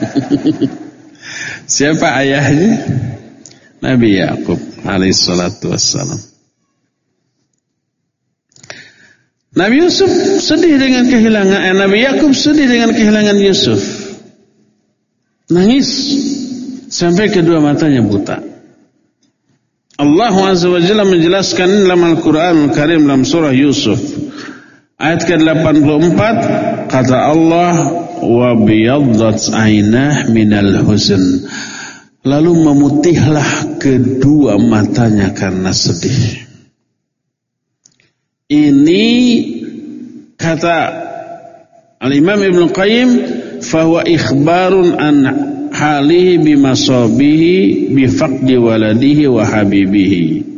Siapa ayahnya? Nabi Yakub alaihissalatu wassalam. Nabi Yusuf sedih dengan kehilangan eh, Nabi Yakub sedih dengan kehilangan Yusuf. Nangis. Sampai kedua matanya buta. Allah Azza wa Jalla menjelaskan dalam Al-Quran Al-Karim dalam surah Yusuf Ayat ke-84 kata Allah wa biyaddat aynah minal huzn. Lalu memutihlah kedua matanya karena sedih. Ini kata Al-Imam Ibn Qayyim fahuwa ikhbarun an halihi bimasabihi bifaqdi waladihi wa habibihi.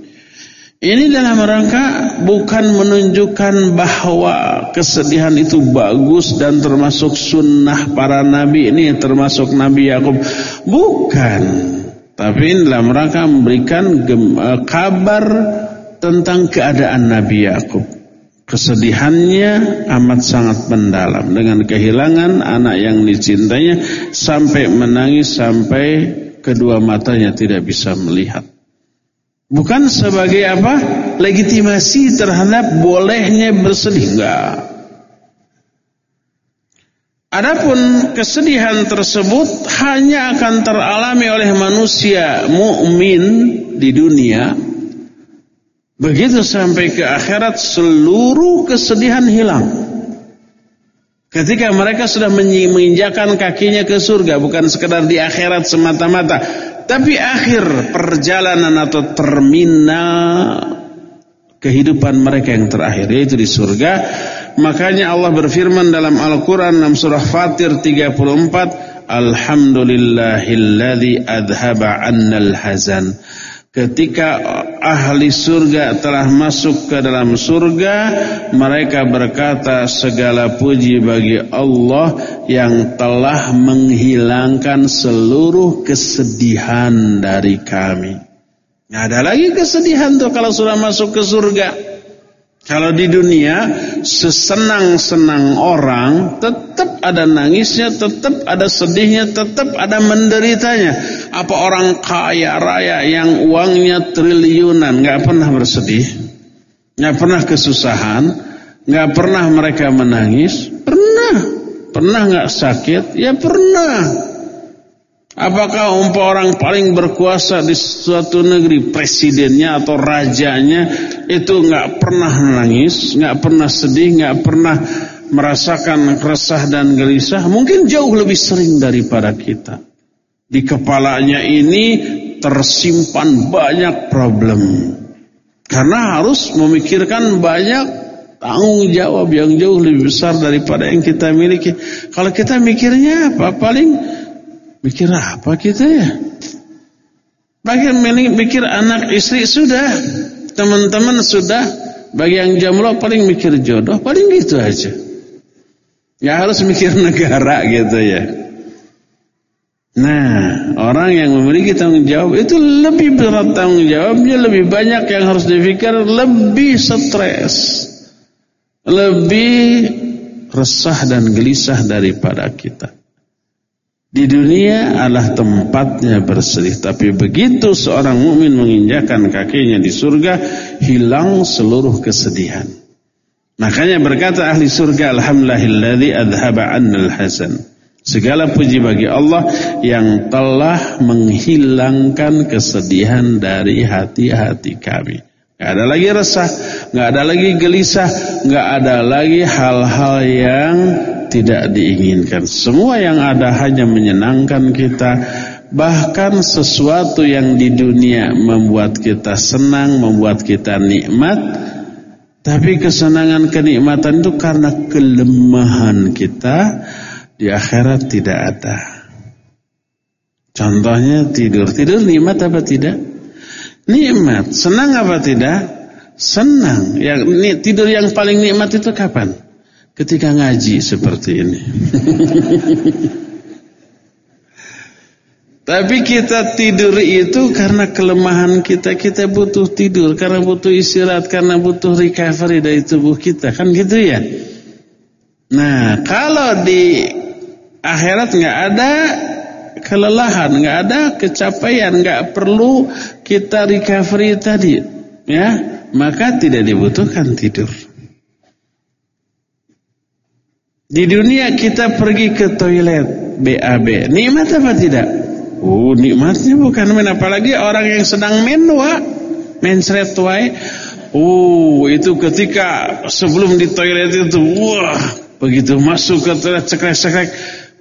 Ini dalam rangka bukan menunjukkan bahwa kesedihan itu bagus dan termasuk sunnah para nabi ini termasuk Nabi Yakub. Bukan. Tapi dalam rangka memberikan eh, kabar tentang keadaan Nabi Yakub. Kesedihannya amat sangat mendalam dengan kehilangan anak yang dicintainya sampai menangis sampai kedua matanya tidak bisa melihat. Bukan sebagai apa? Legitimasi terhadap bolehnya bersedih. Enggak. Adapun kesedihan tersebut hanya akan teralami oleh manusia mukmin di dunia. Begitu sampai ke akhirat seluruh kesedihan hilang. Ketika mereka sudah menginjakan kakinya ke surga bukan sekedar di akhirat semata-mata, tapi akhir perjalanan atau terminal kehidupan mereka yang terakhir yaitu di surga. Makanya Allah berfirman dalam Al-Qur'an dalam surah Fatir 34, Alhamdulillahilladzi adhaba 'annal hazan Ketika ahli surga telah masuk ke dalam surga, mereka berkata segala puji bagi Allah yang telah menghilangkan seluruh kesedihan dari kami. Nggak ada lagi kesedihan tuh kalau sudah masuk ke surga. Kalau di dunia sesenang-senang orang tetap ada nangisnya, tetap ada sedihnya, tetap ada menderitanya. Apa orang kaya raya yang uangnya triliunan nggak pernah bersedih, nggak pernah kesusahan, nggak pernah mereka menangis? Pernah, pernah nggak sakit? Ya pernah. Apakah umpah orang paling berkuasa di suatu negeri, presidennya atau rajanya itu nggak pernah nangis, nggak pernah sedih, nggak pernah merasakan resah dan gelisah? Mungkin jauh lebih sering daripada kita. Di kepalanya ini tersimpan banyak problem. Karena harus memikirkan banyak tanggung jawab yang jauh lebih besar daripada yang kita miliki. Kalau kita mikirnya apa? Paling Mikir apa kita ya? Bagi mikir anak istri sudah, teman-teman sudah, bagi yang jomblo paling mikir jodoh, paling gitu aja. Ya harus mikir negara gitu ya. Nah, orang yang memiliki tanggung jawab itu lebih berat tanggung jawabnya, lebih banyak yang harus dipikir, lebih stres, lebih resah dan gelisah daripada kita. Di dunia adalah tempatnya bersedih, tapi begitu seorang mukmin menginjakan kakinya di surga, hilang seluruh kesedihan. Makanya berkata ahli surga, Alhamdulillahilladzi adhaba annal hasan. Segala puji bagi Allah yang telah menghilangkan kesedihan dari hati-hati kami. Gak ada lagi resah, gak ada lagi gelisah, gak ada lagi hal-hal yang tidak diinginkan. Semua yang ada hanya menyenangkan kita. Bahkan sesuatu yang di dunia membuat kita senang, membuat kita nikmat. Tapi kesenangan kenikmatan itu karena kelemahan kita di akhirat tidak ada. Contohnya tidur. Tidur nikmat apa tidak? Nikmat. Senang apa tidak? Senang. Yang tidur yang paling nikmat itu kapan? ketika ngaji seperti ini. Tapi kita tidur itu karena kelemahan kita, kita butuh tidur, karena butuh istirahat, karena butuh recovery dari tubuh kita, kan gitu ya. Nah, kalau di akhirat nggak ada kelelahan, nggak ada kecapaian, nggak perlu kita recovery tadi, ya, maka tidak dibutuhkan tidur. Di dunia kita pergi ke toilet BAB. Nikmat apa tidak? Oh, nikmatnya bukan main apalagi orang yang sedang wa, main wae. Oh, itu ketika sebelum di toilet itu wah, begitu masuk ke toilet cekrek-cekrek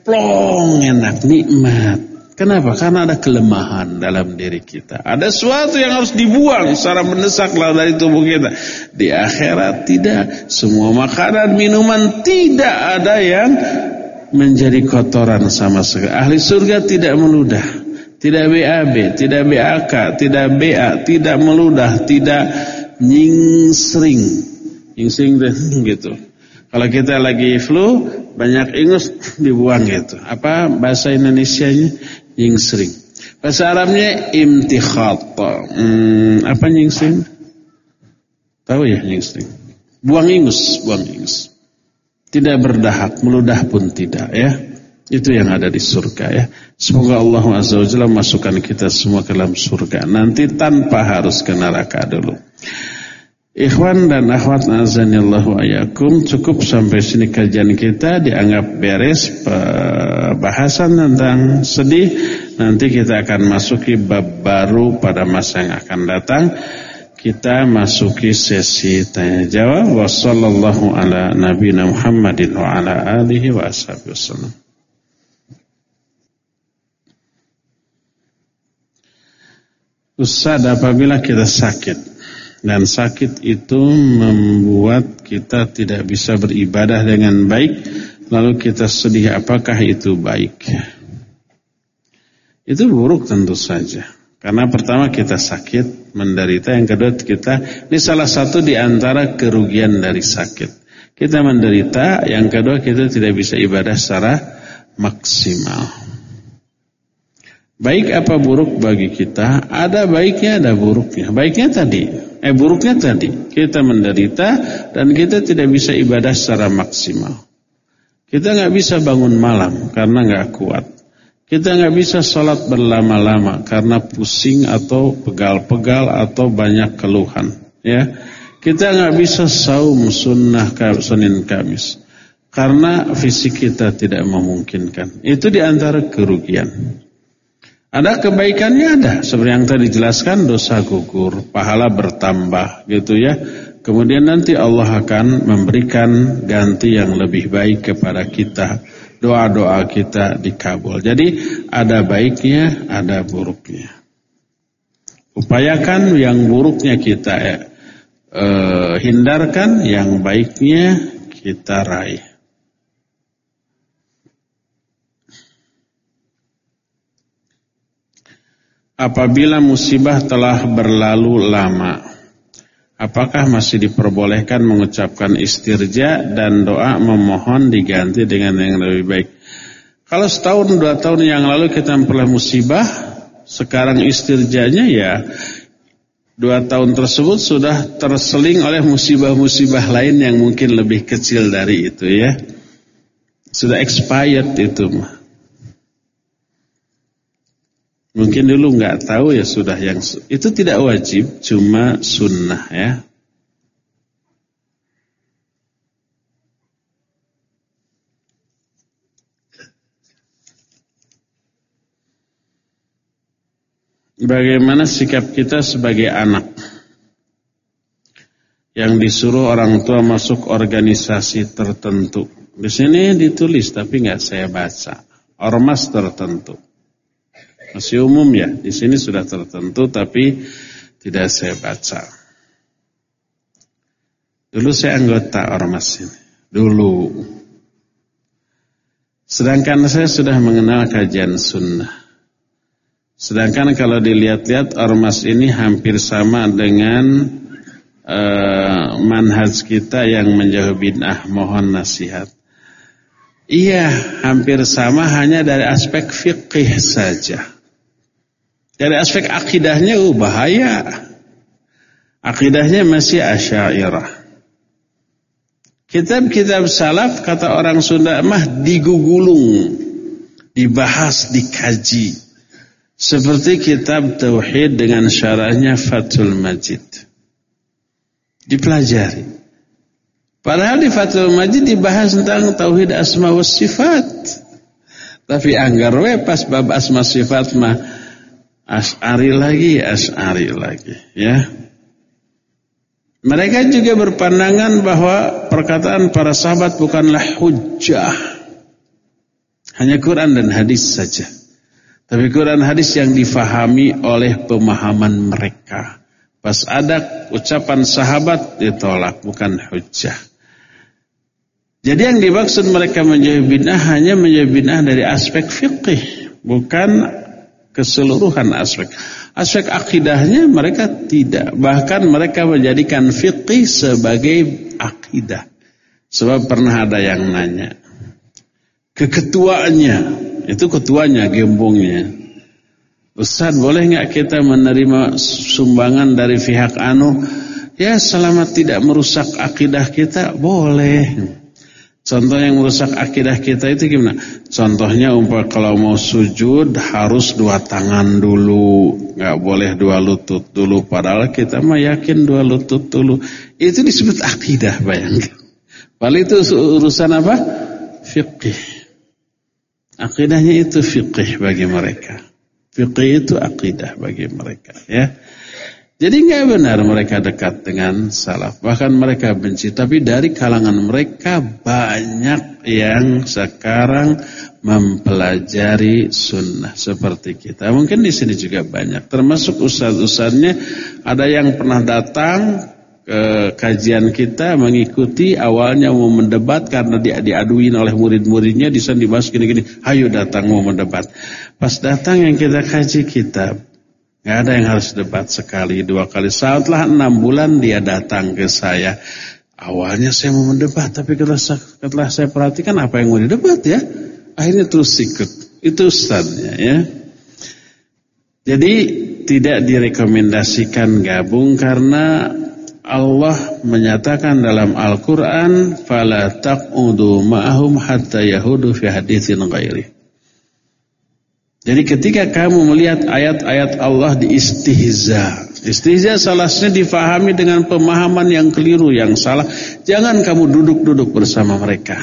plong enak nikmat. Kenapa? Karena ada kelemahan dalam diri kita. Ada sesuatu yang harus dibuang secara mendesak dari tubuh kita. Di akhirat tidak. Semua makanan, minuman tidak ada yang menjadi kotoran sama sekali. Ahli surga tidak meludah. Tidak BAB, tidak BAK, tidak BA, tidak meludah, tidak nyingsring. Nyingsring gitu. Kalau kita lagi flu, banyak ingus dibuang gitu. Apa bahasa Indonesianya? nyingsring. Bahasa Arabnya imtikhat. Hmm, apa nyingsring? Tahu ya nyingsring? Buang ingus, buang ingus. Tidak berdahak, meludah pun tidak ya. Itu yang ada di surga ya. Semoga Allah Azza wa Jalla masukkan kita semua ke dalam surga. Nanti tanpa harus ke neraka dulu. Ikhwan dan akhwat azanillahu ayakum cukup sampai sini kajian kita. Dianggap beres bahasan tentang sedih. Nanti kita akan masuki bab baru pada masa yang akan datang. Kita masuki sesi tanya jawab. Wasallallahu ala nabiyina Muhammadin wa ala alihi wa ashabihi wasallam Ustaz apabila kita sakit dan sakit itu membuat kita tidak bisa beribadah dengan baik. Lalu kita sedih apakah itu baik? Itu buruk tentu saja. Karena pertama kita sakit menderita. Yang kedua kita ini salah satu di antara kerugian dari sakit. Kita menderita yang kedua kita tidak bisa ibadah secara maksimal baik apa buruk bagi kita ada baiknya ada buruknya baiknya tadi Eh buruknya tadi kita menderita dan kita tidak bisa ibadah secara maksimal. Kita nggak bisa bangun malam karena nggak kuat. Kita nggak bisa sholat berlama-lama karena pusing atau pegal-pegal atau banyak keluhan. Ya, kita nggak bisa saum sunnah Senin Kamis karena fisik kita tidak memungkinkan. Itu di antara kerugian. Ada kebaikannya ada, seperti yang tadi dijelaskan dosa gugur, pahala bertambah gitu ya. Kemudian nanti Allah akan memberikan ganti yang lebih baik kepada kita. Doa-doa kita dikabul. Jadi ada baiknya, ada buruknya. Upayakan yang buruknya kita eh, hindarkan, yang baiknya kita raih. Apabila musibah telah berlalu lama, apakah masih diperbolehkan mengucapkan istirja dan doa memohon diganti dengan yang lebih baik? Kalau setahun dua tahun yang lalu kita memperoleh musibah, sekarang istirjanya ya dua tahun tersebut sudah terseling oleh musibah-musibah lain yang mungkin lebih kecil dari itu ya. Sudah expired itu mah. Mungkin dulu nggak tahu ya sudah yang itu tidak wajib, cuma sunnah ya. Bagaimana sikap kita sebagai anak yang disuruh orang tua masuk organisasi tertentu? Di sini ditulis tapi nggak saya baca. Ormas tertentu. Masih umum ya, di sini sudah tertentu tapi tidak saya baca. Dulu saya anggota ormas ini, dulu. Sedangkan saya sudah mengenal kajian sunnah. Sedangkan kalau dilihat-lihat ormas ini hampir sama dengan uh, manhaj kita yang menjauh bid'ah mohon nasihat. Iya, hampir sama hanya dari aspek fikih saja. Dari aspek akidahnya oh bahaya. Akidahnya masih asyairah. Kitab-kitab salaf kata orang Sunda mah digugulung, dibahas, dikaji. Seperti kitab Tauhid dengan syarahnya Fathul Majid. Dipelajari. Padahal di Fathul Majid dibahas tentang Tauhid Asma wa Sifat. Tapi anggar we pas bab Asma Sifat mah As'ari lagi, As'ari lagi, ya. Mereka juga berpandangan bahwa perkataan para sahabat bukanlah hujjah. Hanya Quran dan hadis saja. Tapi Quran hadis yang difahami oleh pemahaman mereka. Pas ada ucapan sahabat ditolak, bukan hujjah. Jadi yang dimaksud mereka menjadi bid'ah hanya menjadi bid'ah dari aspek fikih, bukan keseluruhan aspek. Aspek akidahnya mereka tidak. Bahkan mereka menjadikan fikih sebagai akidah. Sebab pernah ada yang nanya. Keketuaannya, itu ketuanya, gembongnya. Ustaz boleh nggak kita menerima sumbangan dari pihak anu? Ya selama tidak merusak akidah kita, boleh. Contoh yang merusak akidah kita itu gimana? Contohnya umpah kalau mau sujud harus dua tangan dulu, nggak boleh dua lutut dulu. Padahal kita mah yakin dua lutut dulu. Itu disebut akidah, bayangkan. Padahal itu urusan apa? Fikih. Akidahnya itu fikih bagi mereka. Fikih itu akidah bagi mereka, ya. Jadi nggak benar mereka dekat dengan salaf. Bahkan mereka benci. Tapi dari kalangan mereka banyak yang sekarang mempelajari sunnah seperti kita. Mungkin di sini juga banyak. Termasuk ustaz-ustaznya ada yang pernah datang ke kajian kita mengikuti awalnya mau mendebat karena dia diaduin oleh murid-muridnya di sana dibahas gini-gini. Ayo datang mau mendebat. Pas datang yang kita kaji kitab Gak ada yang harus debat sekali, dua kali. Setelah enam bulan dia datang ke saya. Awalnya saya mau mendebat, tapi setelah saya perhatikan apa yang mau didebat ya. Akhirnya terus ikut. Itu ustadznya ya. Jadi tidak direkomendasikan gabung karena Allah menyatakan dalam Al-Quran فَلَا تَقْعُدُوا مَعَهُمْ حَتَّى يَهُدُوا فِي حَدِيثٍ غَيْرِهِ jadi ketika kamu melihat ayat-ayat Allah di istihza, istihza salahnya difahami dengan pemahaman yang keliru, yang salah. Jangan kamu duduk-duduk bersama mereka.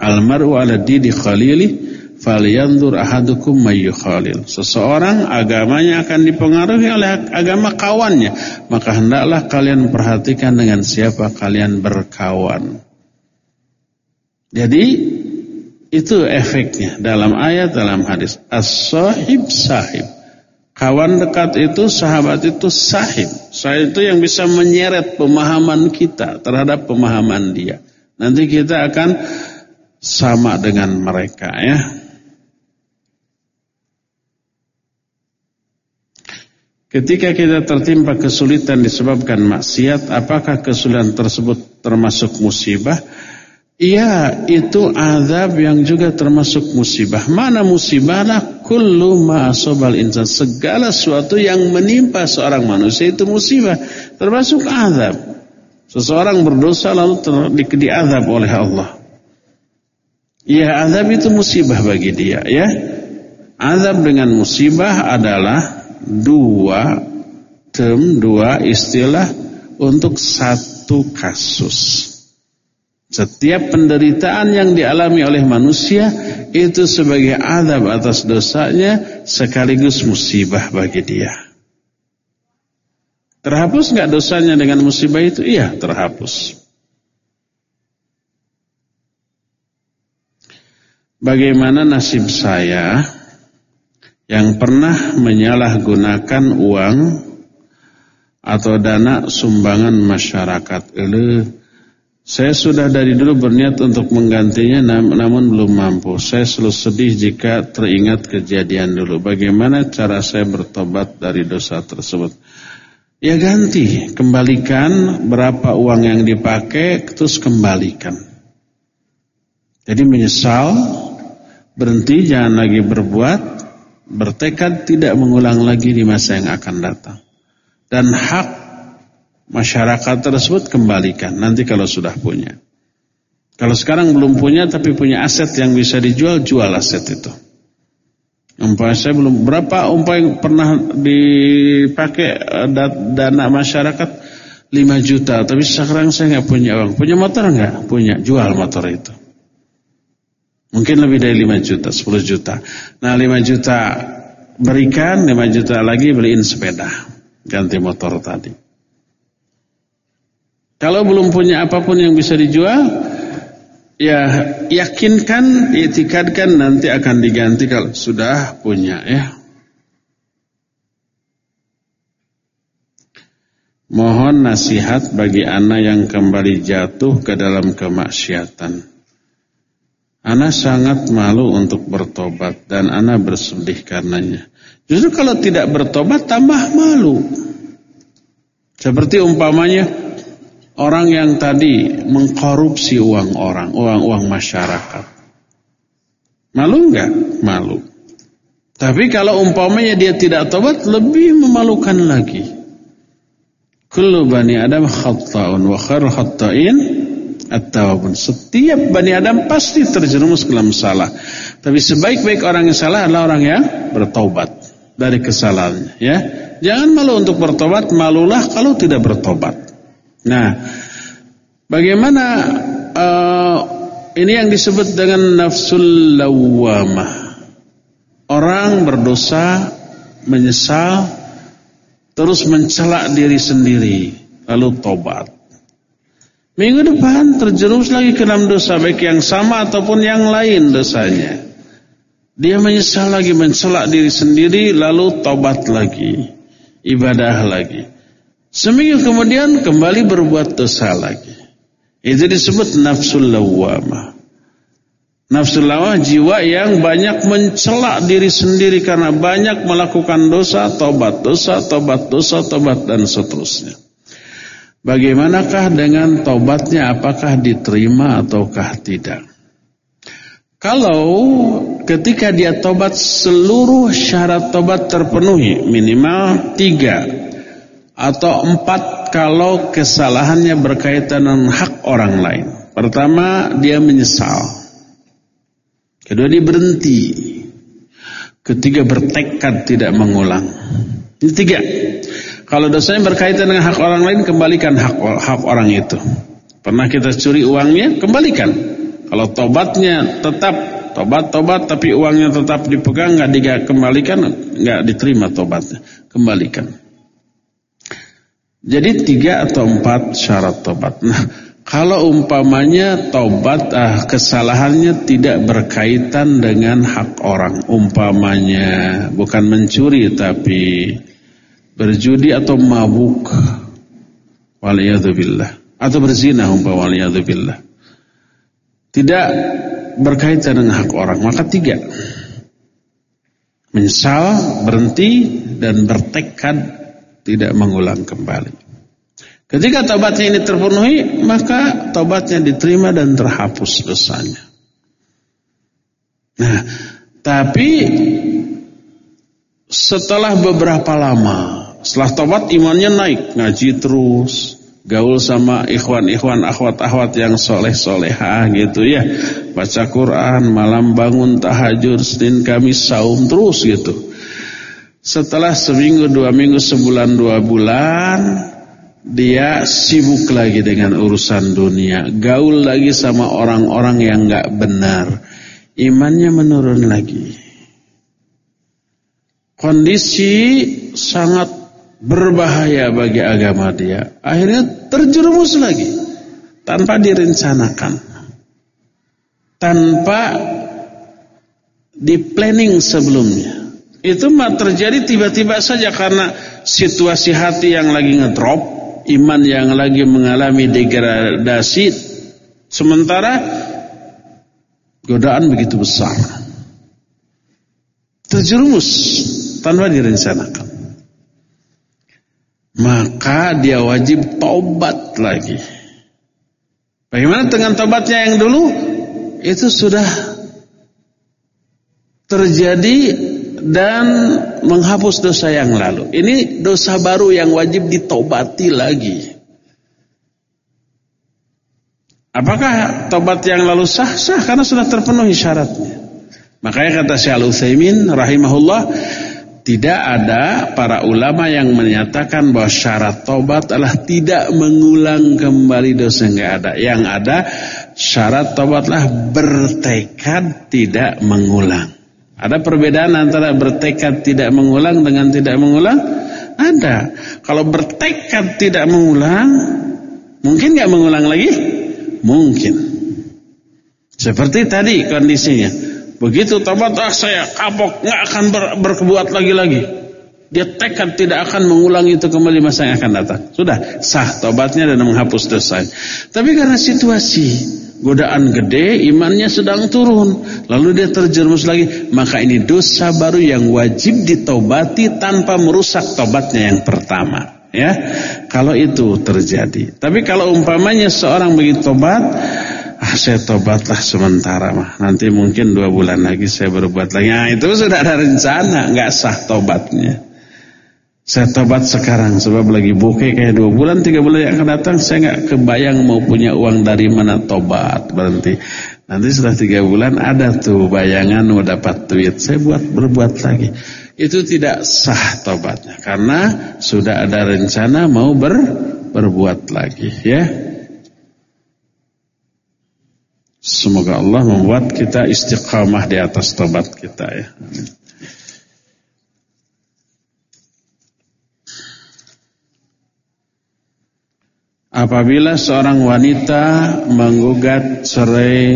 Almaru ala didi khalili falyanzur ahadukum mayu khalil. Seseorang agamanya akan dipengaruhi oleh agama kawannya, maka hendaklah kalian perhatikan dengan siapa kalian berkawan. Jadi itu efeknya dalam ayat dalam hadis. As-sahib sahib. Kawan dekat itu, sahabat itu sahib. Sahib itu yang bisa menyeret pemahaman kita terhadap pemahaman dia. Nanti kita akan sama dengan mereka ya. Ketika kita tertimpa kesulitan disebabkan maksiat, apakah kesulitan tersebut termasuk musibah? Iya, itu azab yang juga termasuk musibah. Mana musibah lah? Kullu ma asobal insan. Segala sesuatu yang menimpa seorang manusia itu musibah. Termasuk azab. Seseorang berdosa lalu di, diazab oleh Allah. Iya, azab itu musibah bagi dia. Ya, Azab dengan musibah adalah dua term, dua istilah untuk satu kasus. Setiap penderitaan yang dialami oleh manusia itu sebagai azab atas dosanya sekaligus musibah bagi dia. Terhapus nggak dosanya dengan musibah itu? Iya, terhapus. Bagaimana nasib saya yang pernah menyalahgunakan uang atau dana sumbangan masyarakat? Ele saya sudah dari dulu berniat untuk menggantinya namun belum mampu. Saya selalu sedih jika teringat kejadian dulu. Bagaimana cara saya bertobat dari dosa tersebut? Ya ganti, kembalikan berapa uang yang dipakai terus kembalikan. Jadi menyesal, berhenti jangan lagi berbuat, bertekad tidak mengulang lagi di masa yang akan datang. Dan hak masyarakat tersebut kembalikan nanti kalau sudah punya. Kalau sekarang belum punya tapi punya aset yang bisa dijual, jual aset itu. Umpah saya belum berapa umpah yang pernah dipakai eh, dana masyarakat 5 juta, tapi sekarang saya nggak punya uang. Punya motor nggak? Punya, jual motor itu. Mungkin lebih dari 5 juta, 10 juta. Nah 5 juta berikan, 5 juta lagi beliin sepeda. Ganti motor tadi. Kalau belum punya apa pun yang bisa dijual, ya yakinkan, itikadkan nanti akan diganti kalau sudah punya ya. Mohon nasihat bagi anak yang kembali jatuh ke dalam kemaksiatan. Anak sangat malu untuk bertobat dan anak bersedih karenanya. Justru kalau tidak bertobat tambah malu. Seperti umpamanya Orang yang tadi mengkorupsi uang orang, uang-uang masyarakat. Malu enggak? Malu. Tapi kalau umpamanya dia tidak tobat, lebih memalukan lagi. Kullu bani Adam khatta'un wa khairul khatta'in at-tawwabun. Setiap Bani Adam pasti terjerumus ke dalam salah. Tapi sebaik-baik orang yang salah adalah orang yang bertobat dari kesalahannya, ya. Jangan malu untuk bertobat, malulah kalau tidak bertobat. Nah, bagaimana uh, ini yang disebut dengan nafsul lawamah. Orang berdosa, menyesal, terus mencela diri sendiri, lalu tobat. Minggu depan terjerumus lagi ke dalam dosa baik yang sama ataupun yang lain dosanya. Dia menyesal lagi mencela diri sendiri lalu tobat lagi, ibadah lagi. Seminggu kemudian kembali berbuat dosa lagi. Itu disebut nafsul lawamah. Nafsul lawamah jiwa yang banyak mencela diri sendiri karena banyak melakukan dosa, tobat dosa, tobat dosa, tobat dan seterusnya. Bagaimanakah dengan tobatnya apakah diterima ataukah tidak? Kalau ketika dia tobat seluruh syarat tobat terpenuhi minimal tiga atau empat kalau kesalahannya berkaitan dengan hak orang lain. Pertama dia menyesal. Kedua dia berhenti. Ketiga bertekad tidak mengulang. Ini tiga. Kalau dosanya berkaitan dengan hak orang lain, kembalikan hak hak orang itu. Pernah kita curi uangnya, kembalikan. Kalau tobatnya tetap tobat-tobat tapi uangnya tetap dipegang nggak dikembalikan, nggak diterima tobatnya, kembalikan. Jadi tiga atau empat syarat tobat. Nah, kalau umpamanya tobat ah, kesalahannya tidak berkaitan dengan hak orang, umpamanya bukan mencuri tapi berjudi atau mabuk. Waliyadzubillah atau berzina umpama waliyadzubillah tidak berkaitan dengan hak orang. Maka tiga. Menyesal berhenti dan bertekad tidak mengulang kembali ketika tobatnya ini terpenuhi maka tobatnya diterima dan terhapus dosanya nah tapi setelah beberapa lama setelah tobat imannya naik, ngaji terus, gaul sama ikhwan-ikhwan akhwat-akhwat yang soleh-solehah gitu ya. Baca Quran, malam bangun tahajud, Senin Kamis saum terus gitu. Setelah seminggu, dua minggu, sebulan, dua bulan, dia sibuk lagi dengan urusan dunia, gaul lagi sama orang-orang yang gak benar, imannya menurun lagi. Kondisi sangat berbahaya bagi agama dia. Akhirnya terjerumus lagi tanpa direncanakan. Tanpa di planning sebelumnya. Itu mah terjadi tiba-tiba saja karena situasi hati yang lagi ngedrop, iman yang lagi mengalami degradasi, sementara godaan begitu besar. Terjerumus tanpa direncanakan maka dia wajib tobat lagi. Bagaimana dengan tobatnya yang dulu? Itu sudah terjadi dan menghapus dosa yang lalu. Ini dosa baru yang wajib ditobati lagi. Apakah tobat yang lalu sah? Sah karena sudah terpenuhi syaratnya. Makanya kata Syekh Al-Utsaimin rahimahullah tidak ada para ulama yang menyatakan bahwa syarat tobat adalah tidak mengulang kembali dosa yang ada. Yang ada syarat tobatlah bertekad tidak mengulang. Ada perbedaan antara bertekad tidak mengulang dengan tidak mengulang? Ada. Kalau bertekad tidak mengulang, mungkin nggak mengulang lagi? Mungkin. Seperti tadi kondisinya. Begitu tobat ah saya kapok nggak akan ber, berkebuat lagi-lagi. Dia tekad tidak akan mengulangi itu kembali masa yang akan datang. Sudah sah tobatnya dan menghapus dosa. Tapi karena situasi godaan gede, imannya sedang turun, lalu dia terjerumus lagi, maka ini dosa baru yang wajib ditobati tanpa merusak tobatnya yang pertama. Ya, kalau itu terjadi. Tapi kalau umpamanya seorang begitu tobat, ah saya tobatlah sementara mah. Nanti mungkin dua bulan lagi saya berbuat lagi. Nah itu sudah ada rencana. Nggak sah tobatnya Saya tobat sekarang sebab lagi bokeh kayak dua bulan tiga bulan yang akan datang saya nggak kebayang mau punya uang dari mana tobat berhenti. Nanti setelah tiga bulan ada tuh bayangan mau dapat duit saya buat berbuat lagi. Itu tidak sah tobatnya karena sudah ada rencana mau ber, berbuat lagi ya. Semoga Allah membuat kita istiqamah di atas tobat kita ya. Apabila seorang wanita menggugat cerai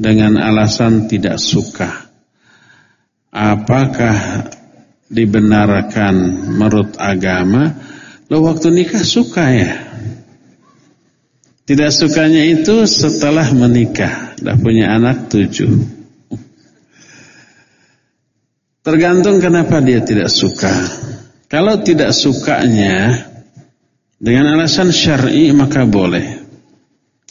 dengan alasan tidak suka, apakah dibenarkan menurut agama? Lo waktu nikah suka ya? Tidak sukanya itu setelah menikah, dah punya anak tujuh. Tergantung kenapa dia tidak suka. Kalau tidak sukanya, dengan alasan syar'i maka boleh.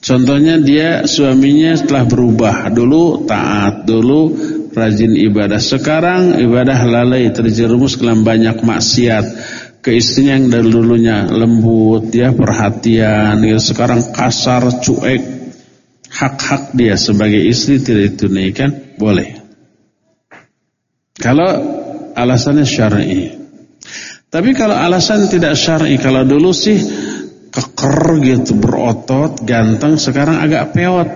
Contohnya dia suaminya telah berubah. Dulu taat, dulu rajin ibadah. Sekarang ibadah lalai terjerumus dalam banyak maksiat. Ke istrinya yang dulunya lembut, dia perhatian, dia sekarang kasar, cuek. Hak-hak dia sebagai istri tidak ditunaikan, boleh. Kalau alasannya syar'i. Tapi kalau alasan tidak syar'i, kalau dulu sih keker gitu, berotot, ganteng, sekarang agak peot.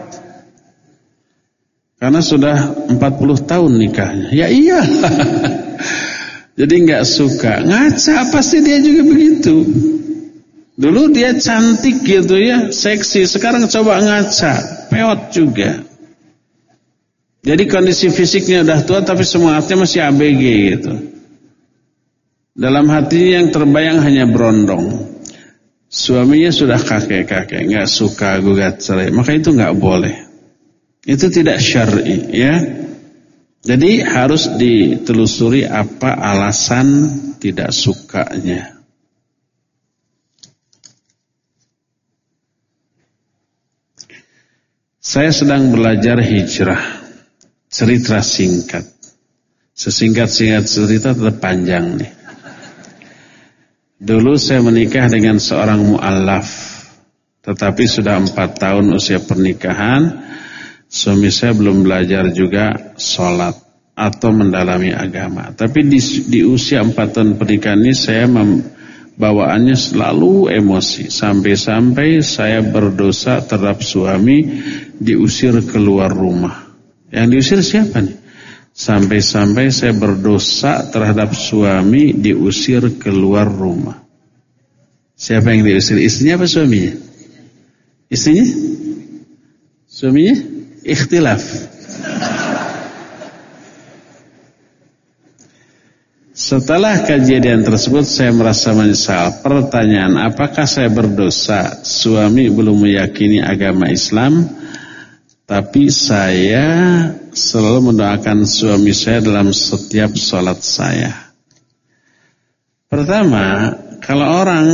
Karena sudah 40 tahun nikahnya. Ya iya. Jadi nggak suka. Ngaca pasti dia juga begitu. Dulu dia cantik gitu ya, seksi. Sekarang coba ngaca, peot juga. Jadi kondisi fisiknya udah tua tapi semangatnya masih ABG gitu. Dalam hatinya yang terbayang hanya berondong. Suaminya sudah kakek-kakek, nggak suka gugat cerai, maka itu nggak boleh. Itu tidak syar'i, ya. Jadi harus ditelusuri apa alasan tidak sukanya. Saya sedang belajar hijrah, cerita singkat. Sesingkat-singkat cerita tetap panjang nih. Dulu saya menikah dengan seorang mu'allaf Tetapi sudah empat tahun usia pernikahan. Suami saya belum belajar juga sholat Atau mendalami agama. Tapi di, di usia empat tahun pernikahan ini Saya membawaannya selalu emosi. Sampai-sampai saya berdosa terhadap suami Diusir keluar rumah. Yang diusir siapa nih? Sampai-sampai saya berdosa terhadap suami diusir keluar rumah. Siapa yang diusir? Istrinya apa suaminya? Istrinya? Suaminya? Ikhtilaf. Setelah kejadian tersebut saya merasa menyesal. Pertanyaan, apakah saya berdosa? Suami belum meyakini agama Islam, tapi saya selalu mendoakan suami saya dalam setiap sholat saya. Pertama, kalau orang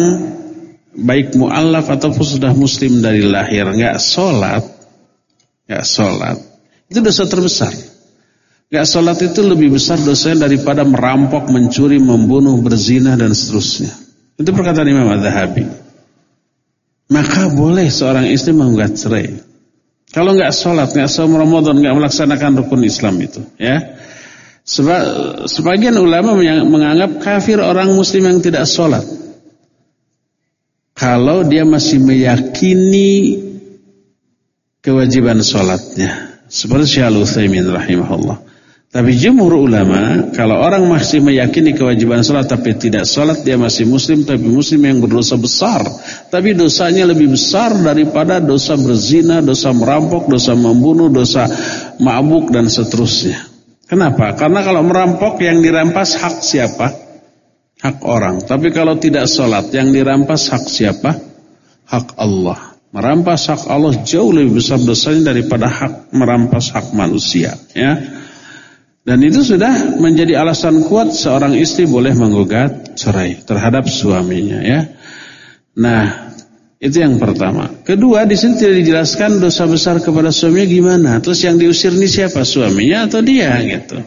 baik mu'allaf ataupun sudah muslim dari lahir nggak sholat, nggak sholat, itu dosa terbesar. Nggak sholat itu lebih besar dosanya daripada merampok, mencuri, membunuh, berzina dan seterusnya. Itu perkataan Imam Az-Zahabi. Maka boleh seorang istri menggugat cerai. Kalau nggak sholat, nggak sholat Ramadan, nggak melaksanakan rukun Islam itu, ya. Seba, sebagian ulama menganggap kafir orang Muslim yang tidak sholat. Kalau dia masih meyakini kewajiban sholatnya, seperti Syekh Al-Utsaimin rahimahullah. Tapi jumhur ulama, kalau orang masih meyakini kewajiban sholat tapi tidak sholat, dia masih muslim, tapi muslim yang berdosa besar. Tapi dosanya lebih besar daripada dosa berzina, dosa merampok, dosa membunuh, dosa mabuk, dan seterusnya. Kenapa? Karena kalau merampok yang dirampas hak siapa? Hak orang. Tapi kalau tidak sholat, yang dirampas hak siapa? Hak Allah. Merampas hak Allah jauh lebih besar dosanya daripada hak merampas hak manusia. Ya. Dan itu sudah menjadi alasan kuat seorang istri boleh menggugat cerai terhadap suaminya ya. Nah, itu yang pertama. Kedua, di sini tidak dijelaskan dosa besar kepada suaminya gimana. Terus yang diusir ini siapa? Suaminya atau dia gitu.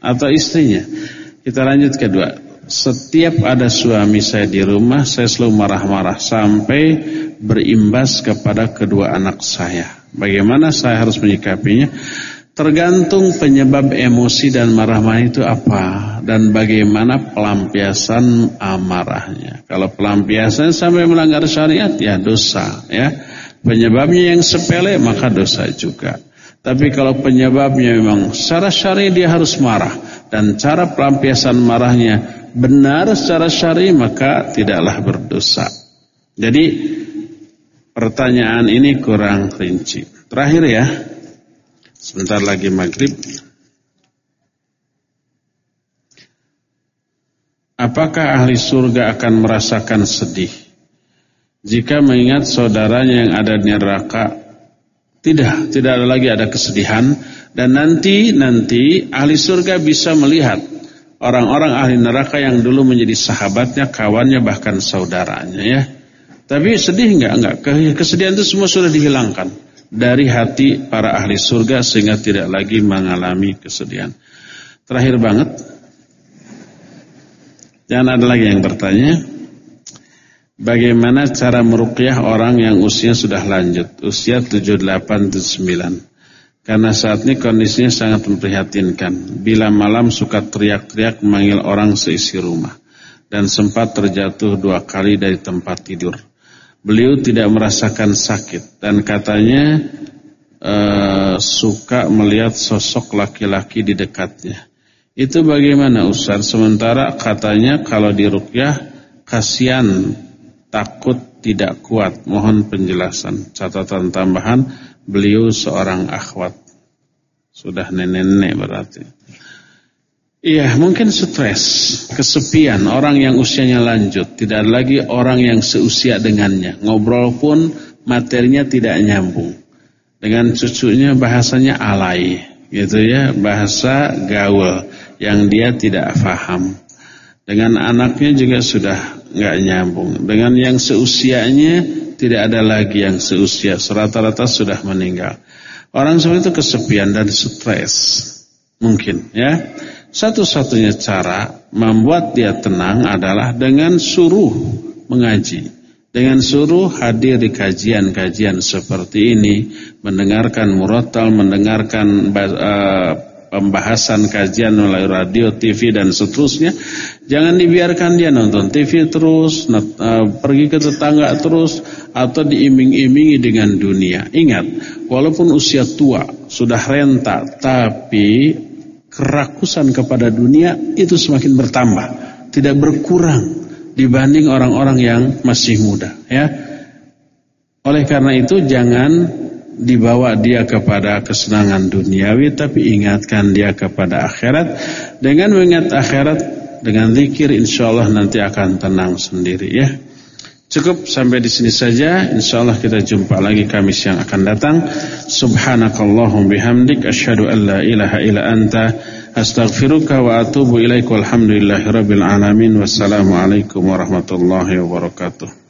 Atau istrinya. Kita lanjut kedua. setiap ada suami saya di rumah, saya selalu marah-marah sampai berimbas kepada kedua anak saya. Bagaimana saya harus menyikapinya? Tergantung penyebab emosi dan marah-marah itu apa dan bagaimana pelampiasan amarahnya. Kalau pelampiasan sampai melanggar syariat ya dosa ya. Penyebabnya yang sepele maka dosa juga. Tapi kalau penyebabnya memang secara syari dia harus marah dan cara pelampiasan marahnya benar secara syari maka tidaklah berdosa. Jadi pertanyaan ini kurang rinci. Terakhir ya, sebentar lagi maghrib. Apakah ahli surga akan merasakan sedih jika mengingat saudaranya yang ada di neraka? Tidak, tidak ada lagi ada kesedihan dan nanti nanti ahli surga bisa melihat orang-orang ahli neraka yang dulu menjadi sahabatnya, kawannya, bahkan saudaranya ya. Tapi sedih enggak? Enggak. Kesedihan itu semua sudah dihilangkan dari hati para ahli surga sehingga tidak lagi mengalami kesedihan. Terakhir banget. Jangan ada lagi yang bertanya. Bagaimana cara meruqyah orang yang usia sudah lanjut, usia 78 79? Karena saat ini kondisinya sangat memprihatinkan. Bila malam suka teriak-teriak memanggil orang seisi rumah. Dan sempat terjatuh dua kali dari tempat tidur. Beliau tidak merasakan sakit. Dan katanya uh, suka melihat sosok laki-laki di dekatnya. Itu bagaimana Ustaz? Sementara katanya kalau di rukyah kasihan takut tidak kuat. Mohon penjelasan. Catatan tambahan beliau seorang akhwat. Sudah nenek-nenek berarti. Iya, mungkin stres, kesepian, orang yang usianya lanjut, tidak ada lagi orang yang seusia dengannya. Ngobrol pun materinya tidak nyambung. Dengan cucunya bahasanya alay, gitu ya, bahasa gaul yang dia tidak faham. Dengan anaknya juga sudah nggak nyambung. Dengan yang seusianya tidak ada lagi yang seusia, rata-rata sudah meninggal. Orang seperti itu kesepian dan stres. Mungkin ya. Satu-satunya cara membuat dia tenang adalah dengan suruh mengaji. Dengan suruh hadir di kajian-kajian seperti ini, mendengarkan murotal, mendengarkan uh, pembahasan kajian melalui radio, TV dan seterusnya. Jangan dibiarkan dia nonton TV terus, uh, pergi ke tetangga terus atau diiming-imingi dengan dunia. Ingat, walaupun usia tua, sudah renta, tapi kerakusan kepada dunia itu semakin bertambah, tidak berkurang dibanding orang-orang yang masih muda, ya. Oleh karena itu jangan dibawa dia kepada kesenangan duniawi tapi ingatkan dia kepada akhirat dengan mengingat akhirat dengan zikir insyaallah nanti akan tenang sendiri ya cukup sampai di sini saja. Insyaallah kita jumpa lagi Kamis yang akan datang. Subhanakallahum bihamdik. Asyhadu an la ilaha illa anta. Astaghfiruka wa atubu ilaika walhamdulillahirabbil alamin. Wassalamu alaikum warahmatullahi wabarakatuh